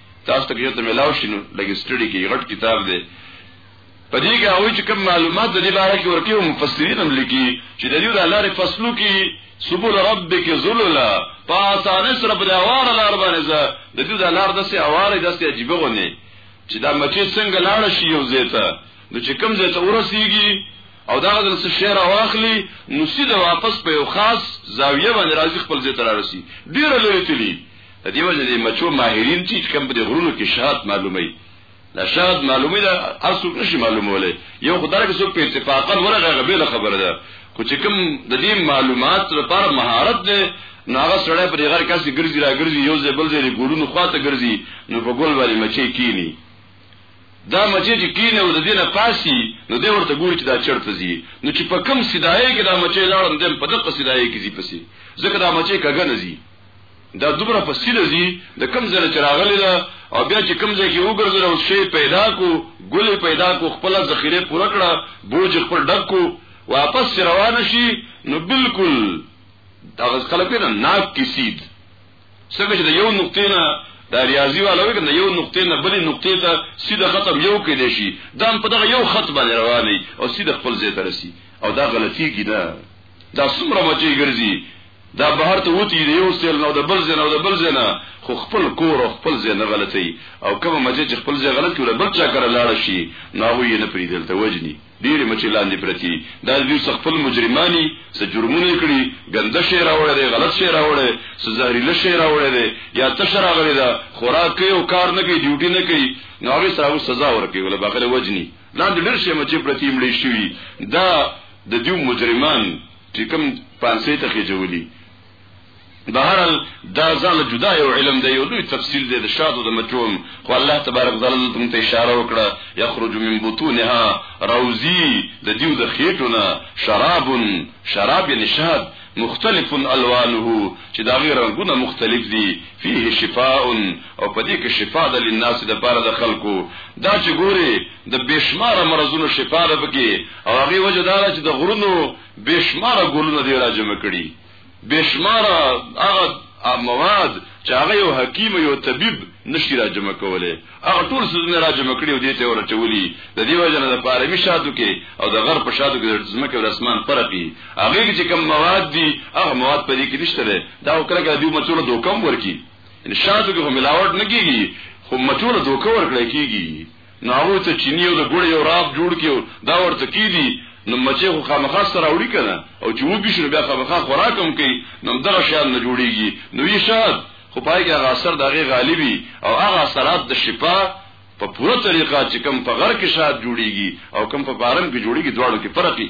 تاسو ته یو ته ملاو شینو لګ سټډي کې غټ کتاب دی په دې کې هغه چې کوم معلومات د دې باره کې ورکې او مفسرین هم لیکي چې د دې د لارې فصلو کې سبول ربک ذللا پاسانه سره په اوار لار باندې زه د دې د لار دسه اوار دسه عجیب غونې چې دا مچې څنګه لاړ شي یو زیته نو چې کوم زیته ورسیږي او دا غزل څه شعر واخلي نو سیده واپس په یو خاص زاویه باندې راځي خپل زیته راځي ډیر لوی تلی په دې وجه دې مچو ماهرین چې کوم په غرونو کې شاد معلومي دا شاد معلومي دا اصل نشي معلومولې یو خدای کې څوک په اتفاقا ورغه غبل خبره ده خو چې کوم د دې معلومات لپاره مهارت ده ناغه سره په غیر کسي ګرځي را ګرځي یو ځای بل ځای ګورونو خواته ګرځي نو په ګول باندې مچي کینی دا مچې چې کینه او د دینه پاسي نو دی ورته ګوري چې دا چرته زی نو چې په کم سیدای کې دا مچې لاړم دم په دغه سیدای کې زی پسی ځکه دا مچې کګه نه زی دا دومره په سیله زی د کم ځای چې راغلی ده او بیا چې کم ځای کې وګرځل او شی پیدا کو ګل پیدا کو خپل ذخیره پوره کړه بوج خپل ډک کو واپس روان شي نو بالکل دا خلک نه ناک کیسید څنګه چې یو نقطه نه دا ریاضی والا وی کنه یو نقطه نه بلې نقطه ته سیده ختم یو کې دی شي دا په دغه یو خط باندې رواني او سیده خپل ځای ته رسی او دا غلطی کیده دا څومره بچي ګرځي دا بهر ته وتی دی یو سیل نو د بل ځای نو د بل ځای نه خو خپل کور او خپل ځای نه غلطي او کومه مچې چې خپل ځای غلط کړي بل چا کړه لاړ شي نو هغه یې نه پری دلته وجني ډېری مچې لاندې پرتی دا دوی څخه خپل مجرمانی څه جرمونه کړي ګنده شی راوړی دی غلط شی راوړی څه زهريله شی راوړی دی یا تش راغلی دا خوراک کوي او کار نه کوي ډیوټي نه کوي نو هغه سره سزا ورکوي ولا باغله وجني لاندې ډېر شی مچې پرتی مړې شي دا د دیو مجرمان چې کوم پانسې ته خېجولي بهرحال دا ځان جدا یو علم دی یو لوی تفصیل دی د شاتو د مچوم خو الله تبارک وتعالى دلته موږ ته اشاره وکړه یخرج من بطونها روزی د دیو د خېټونه شراب شراب یعنی شهد مختلف الوانه چې دا غیر رنگونه مختلف دي فيه شفاء او پدې کې شفاء د لناس د پاره د خلکو دا چې ګوري د بشمار مرزونو شفاء ده پکې او هغه وجه دا چې د غرونو بشمار ګلونه دی راجمه کړي بشمار هغه مواد چې هغه یو حکیم یو طبيب نشي راجمه کوله هغه ټول سوزونه راجمه کړي او دې ته ورچولي د دې وجه نه د پارمي شاتو کې او د غر په شاتو کې د زمکه او اسمان فرق دي هغه چې کوم مواد دي هغه مواد په دې کې نشته ده دا وکړه چې دوی مچوله دوکم ورکی ان شاتو کې ملاوت نه کیږي خو مچوله دوکه ورکړی کیږي نو هغوی ته چینی او د ګوړې یو راب جوړ کړي او دا ورته کېږدي، نو مچۍ خو خامخا څه راوړي که نه؟ او چې وږي شي نو بیا خامخا خوراک هم کوي، نو همدغه شیان نه جوړېږي، نو وي شهد، خو په هغې کې هغه اثر د هغې غالب وي او هغه اثرات د شفا په پوره طریقه چې کوم په غر کې شهد جوړېږي او کوم په بارم کې جوړېږي، دواړو کې فرق وي.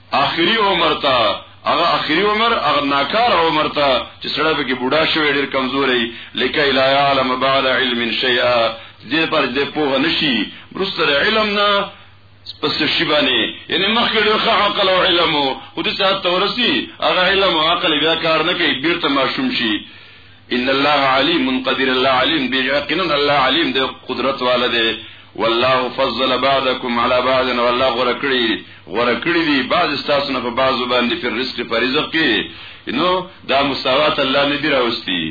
اخري عمر ته هغه اخري عمر هغه ناکار عمر ته چې سړی به کې بوډا شوی ډیر کمزوري لکه لا يعلم بعد علم شيئا دې پر دې په نشي برستر علم نه پس شي باندې یعنی مخکې ډېر ښه عقل او علم او د ساعت تورسي هغه علم او عقل بیا کار نه کوي بیرته ماشوم شي ان الله علیم قدیر الله علیم بیقینا الله علیم دی قدرت والا دی والله فضل بعضکم علی بعض والله غره کړی غره کړی دی بعض تاسو نه په بعض باندې پر رزق پر رزق کې نو دا مساوات الله نه دی راوستي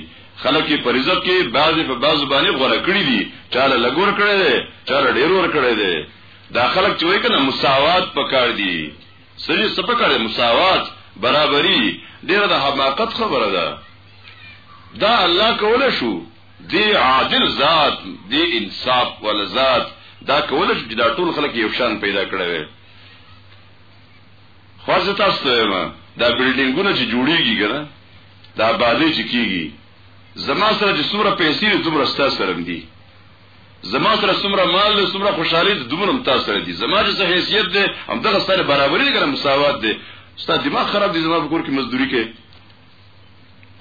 خلک په رزق کې بعض په بعض باندې غره کړی دی چاله لګور کړی دی چاله ډیر ور کړی دی دا خلک چې وایي کنه مساوات پکار دی سړي سپکړه مساوات برابرۍ ډیره د حماقت خبره ده دا الله کول شو دی عادل ذات دی انصاف ول ذات دا کول شو چې دا ټول خلک یو شان پیدا کړي خو زه تاسو ته ما دا بلډینګونه چې جوړیږي کنه دا باندې چې کیږي زما سره چې څومره پیسې دي دومره ستاسو سره دي زما سره څومره مال دي څومره خوشحالي دي دومره هم تاسو سره دي زما چې حیثیت دي هم دغه سره برابرې دي کنه مساوات دي ستاسو دماغ خراب دي زما په کور کې مزدوري کوي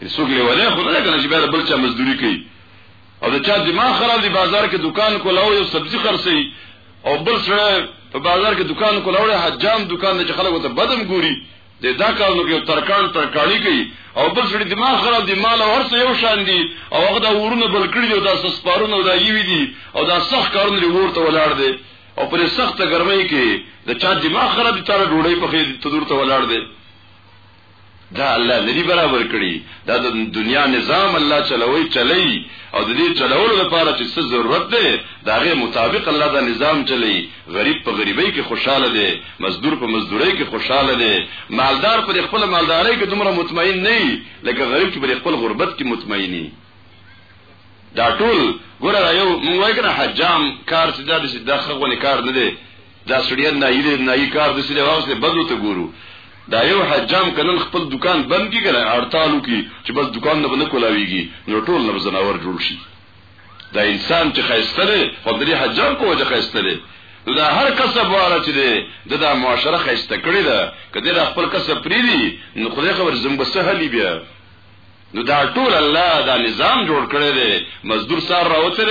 هیڅوک لیواله خو نه کنه چې بیا بل چا مزدوري کوي او دا چا دماغ خراب دی بازار کې دکان کولاو یو سبزی خرڅي او بل سره په بازار کې دکان کولاو حجام دکان چې خلکو ته بدم ګوري د دا کارونو کې ترکان ترکاڼي کوي او بل سړي دماغ خراب دي مال او هر څه یو شان دي او هغه دا ورونه بل کړی دي او دا سپارونه او دا یوي دي او دا سخت کارونه لري ورته ولاړ دي او پر سخت ګرمۍ کې د چا دماغ خراب دي تر ډوړې په خې تدور ته ولاړ دي دا الله ندی برابر کړی دا د دنیا نظام الله چلوي چلی او د دې چلولو لپاره چې څه ضرورت دی دا غي مطابق الله دا نظام چلی غریب په غریبۍ کې خوشاله دی مزدور په مزدورۍ کې خوشاله دی مالدار پر خپل مالدارۍ کې دومره مطمئن نه لکه غریب چې پر خپل غربت کې مطمئنی دا ټول ګوره یو موږ وایو کنه حجام کار چې دا د دغه غونې کار نه دی دا سړی نه یې نه یې کار د سړي واس له بدو ته ګورو دا یو حجام کنن خپل دکان بند کی کنه اړتالو کی چې بس دکان نه بنه کولاویږي نو ټول نه زناور جوړ شي دا انسان چې خیسته دی خو درې حجام په وجه خیسته دی نو دا هر کسب واره چې دی د دا معاشره خیسته کړی ده کله دا خپل کسب پری دی نو خدای خبر زم به سهلی بیا نو دا ټول الله دا نظام جوړ کړی دی مزدور سار راوته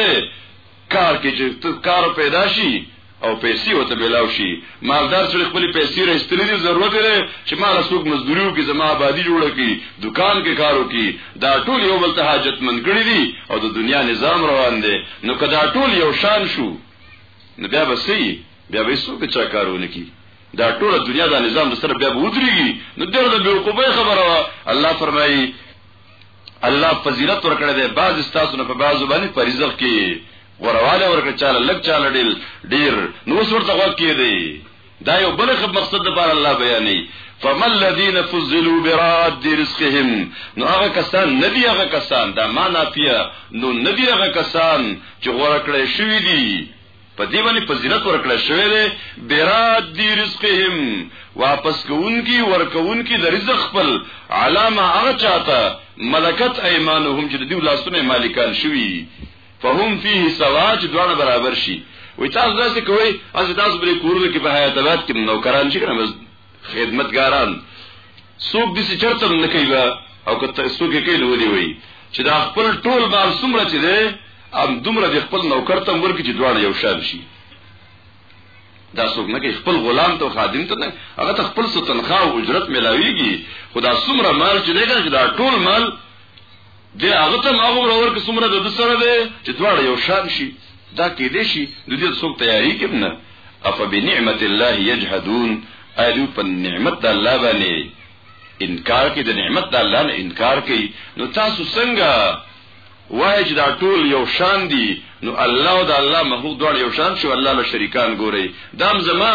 کار کې چې ته کار پیدا شي او پیسې وته ملاو شي مالدار سره خپل پیسې راستلې دي ضرورت لري چې ما رسوک مزدوریو کې زما آبادی جوړه کی دکان کې کارو کی دا ټول یو بل ته حاجت من کړی دي او د دنیا نظام روان دی نو کدا ټول یو شان شو نو بیا به سي بیا به څوک چا کارونه کی دا ټول دنیا دا نظام سره بیا ودرېږي نو دغه به وقوبه خبره الله فرمایي الله فضیلت ورکړی دی بعض استاسو نه په بعضو باندې په رزق کې ورواله ورکړه چاله لګ چاله ډیر ډیر نو اوس ورته غوږ کیږي دا یو بل خب مقصد لپاره الله بیانې فما الذين فضلوا براد رزقهم نو هغه کسان ندی هغه کسان دا معنا پیا نو ندی هغه کسان چې غوړه کړې شوې دي په دې باندې فضیلت ورکړل شوی دی براد دی رزقهم واپس کوونکی ورکوونکی د رزق خپل علامه هغه چاته ملکت ايمانهم چې د دې لاسونه مالکان شوي فهم فيه سوا چې دواړه برابر شي وي تاسو داسې کوئ از تاسو بری کورونه کې په حیات آباد کې نوکران شي کنه خدمتګاران څوک دې چې چرته نه کوي او که څوک یې کوي نو دی وایي چې دا خپل ټول مال څومره چې دی ام دومره د خپل نوکر ته ورکړي چې دواړه یو شان شي دا څوک نه کوي خپل غلام ته خادم ته نه هغه ته خپل څه تنخواه او اجرت ملاويږي خدا څومره مال چې دی دا ټول مال دی هغه ته هغه عمر ورکړي څومره د سره دی چې دواړه یو شان شي دا کې دې شي د دې څوک تیاری کوم نه اف بنعمت الله یجحدون ایدو په نعمت د الله باندې انکار کوي د نعمت د الله نه انکار کوي نو تاسو څنګه وای چې دا ټول یو شان دي نو الله او د الله مخلوق دواړه یو شان شو الله له شریکان ګوري دام زما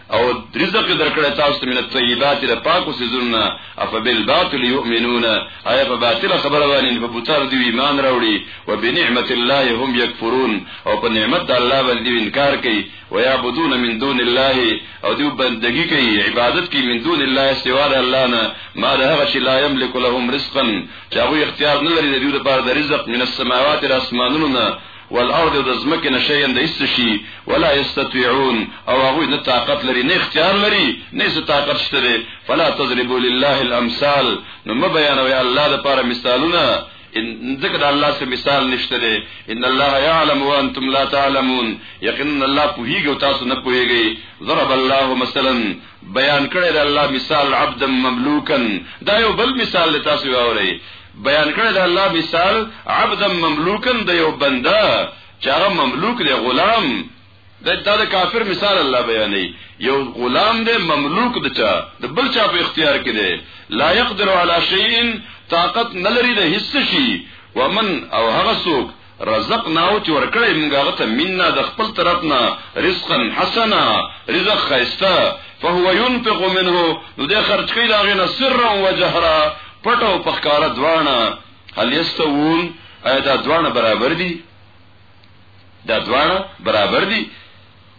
او رزق درکړی تاسو ته مینه طیبات د پاکو سيزونه اف بالباطل یؤمنون اي په باطل خبره باندې په بوتار دی ایمان راوړي او بنعمت الله هم یکفرون او په نعمت الله باندې انکار کوي او یعبدون من دون الله او دی بندگی کوي عبادت کوي من دون الله سوا د الله نه ما له هغه شي لا یملک لهم رزقا چاغو اختیار نه لري د دې لپاره د رزق من السماوات الاسمانونو والارض او د ځمکې نه شيئا د هیڅ شي ولا یستطيعون او هغوی نه طاقت لري نه اختیار لري نه څه طاقت شته دی فلا تضربوا لله الامثال نو مه بیانوي الله د پاره مثالونه ان ځکه د الله سره مثال نشته دی ان الله يعلم وانتم لا تعلمون یقینا الله پوهیږي او تاسو نه پوهیږئ ضرب الله مثلا بیان کړی د الله مثال عبدا مملوکا دا یو بل مثال دی تاسو واورئ بیان کړی د الله مثال عبدا مملوکا د یو بنده چې هغه مملوک دی غلام دا د کافر مثال الله بیانوي یو غلام دی مملوک د چا د بل چا په اختیار کې دی لا يقدر على شيء طاقت نلري د هیڅ شي ومن او هغه څوک رزقناه چې ورکړی موږ هغه ته منا د خپل طرف نه رزقا حسنا رزق خیسته فهو ينفق منه نو دې خرج کوي دا غنه سرا وجهرا پټ او پخکار دوانا هل یستوون ایا دا دوانا برابر دي دا دوانا برابر دي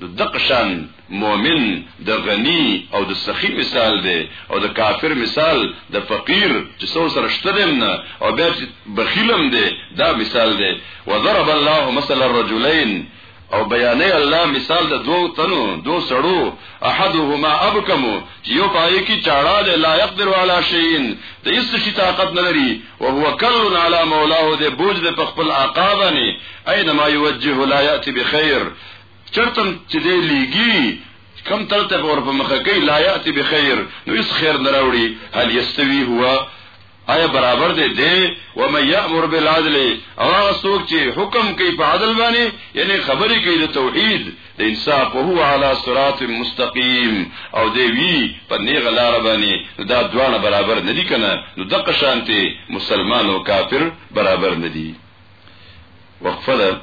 د دغه شان مؤمن د غني او د سخي مثال دی او د کافر مثال د فقیر چې څو سره شته نه او بیا چې بخیلم دی دا مثال دی وضرب الله مثلا الرجلين او بیانې الله مثال د دوو تنو دو سړو احدهما ابکم چې یو پای کی چاړه ده لا يقدر على شيء د هیڅ شي طاقت نه لري او هو کل على مولاه د بوج د خپل عقابني اينما يوجه لا ياتي بخير چرتم چې دی لیږي کم ترتب اور په مخه کوي لا یاتی بخیر نو اس خیر نه راوړي هل یستوی هوا آیا برابر دی دی و من یامر بالعدل او هغه څوک چې حکم کوي په عدل باندې یعنی خبرې کوي د توحید د انصاف او هو علی صراط مستقیم او دی وی په نیغه لار باندې دا دواړه برابر نه دي کنه نو د قشانته مسلمان او کافر برابر نه دي وقفه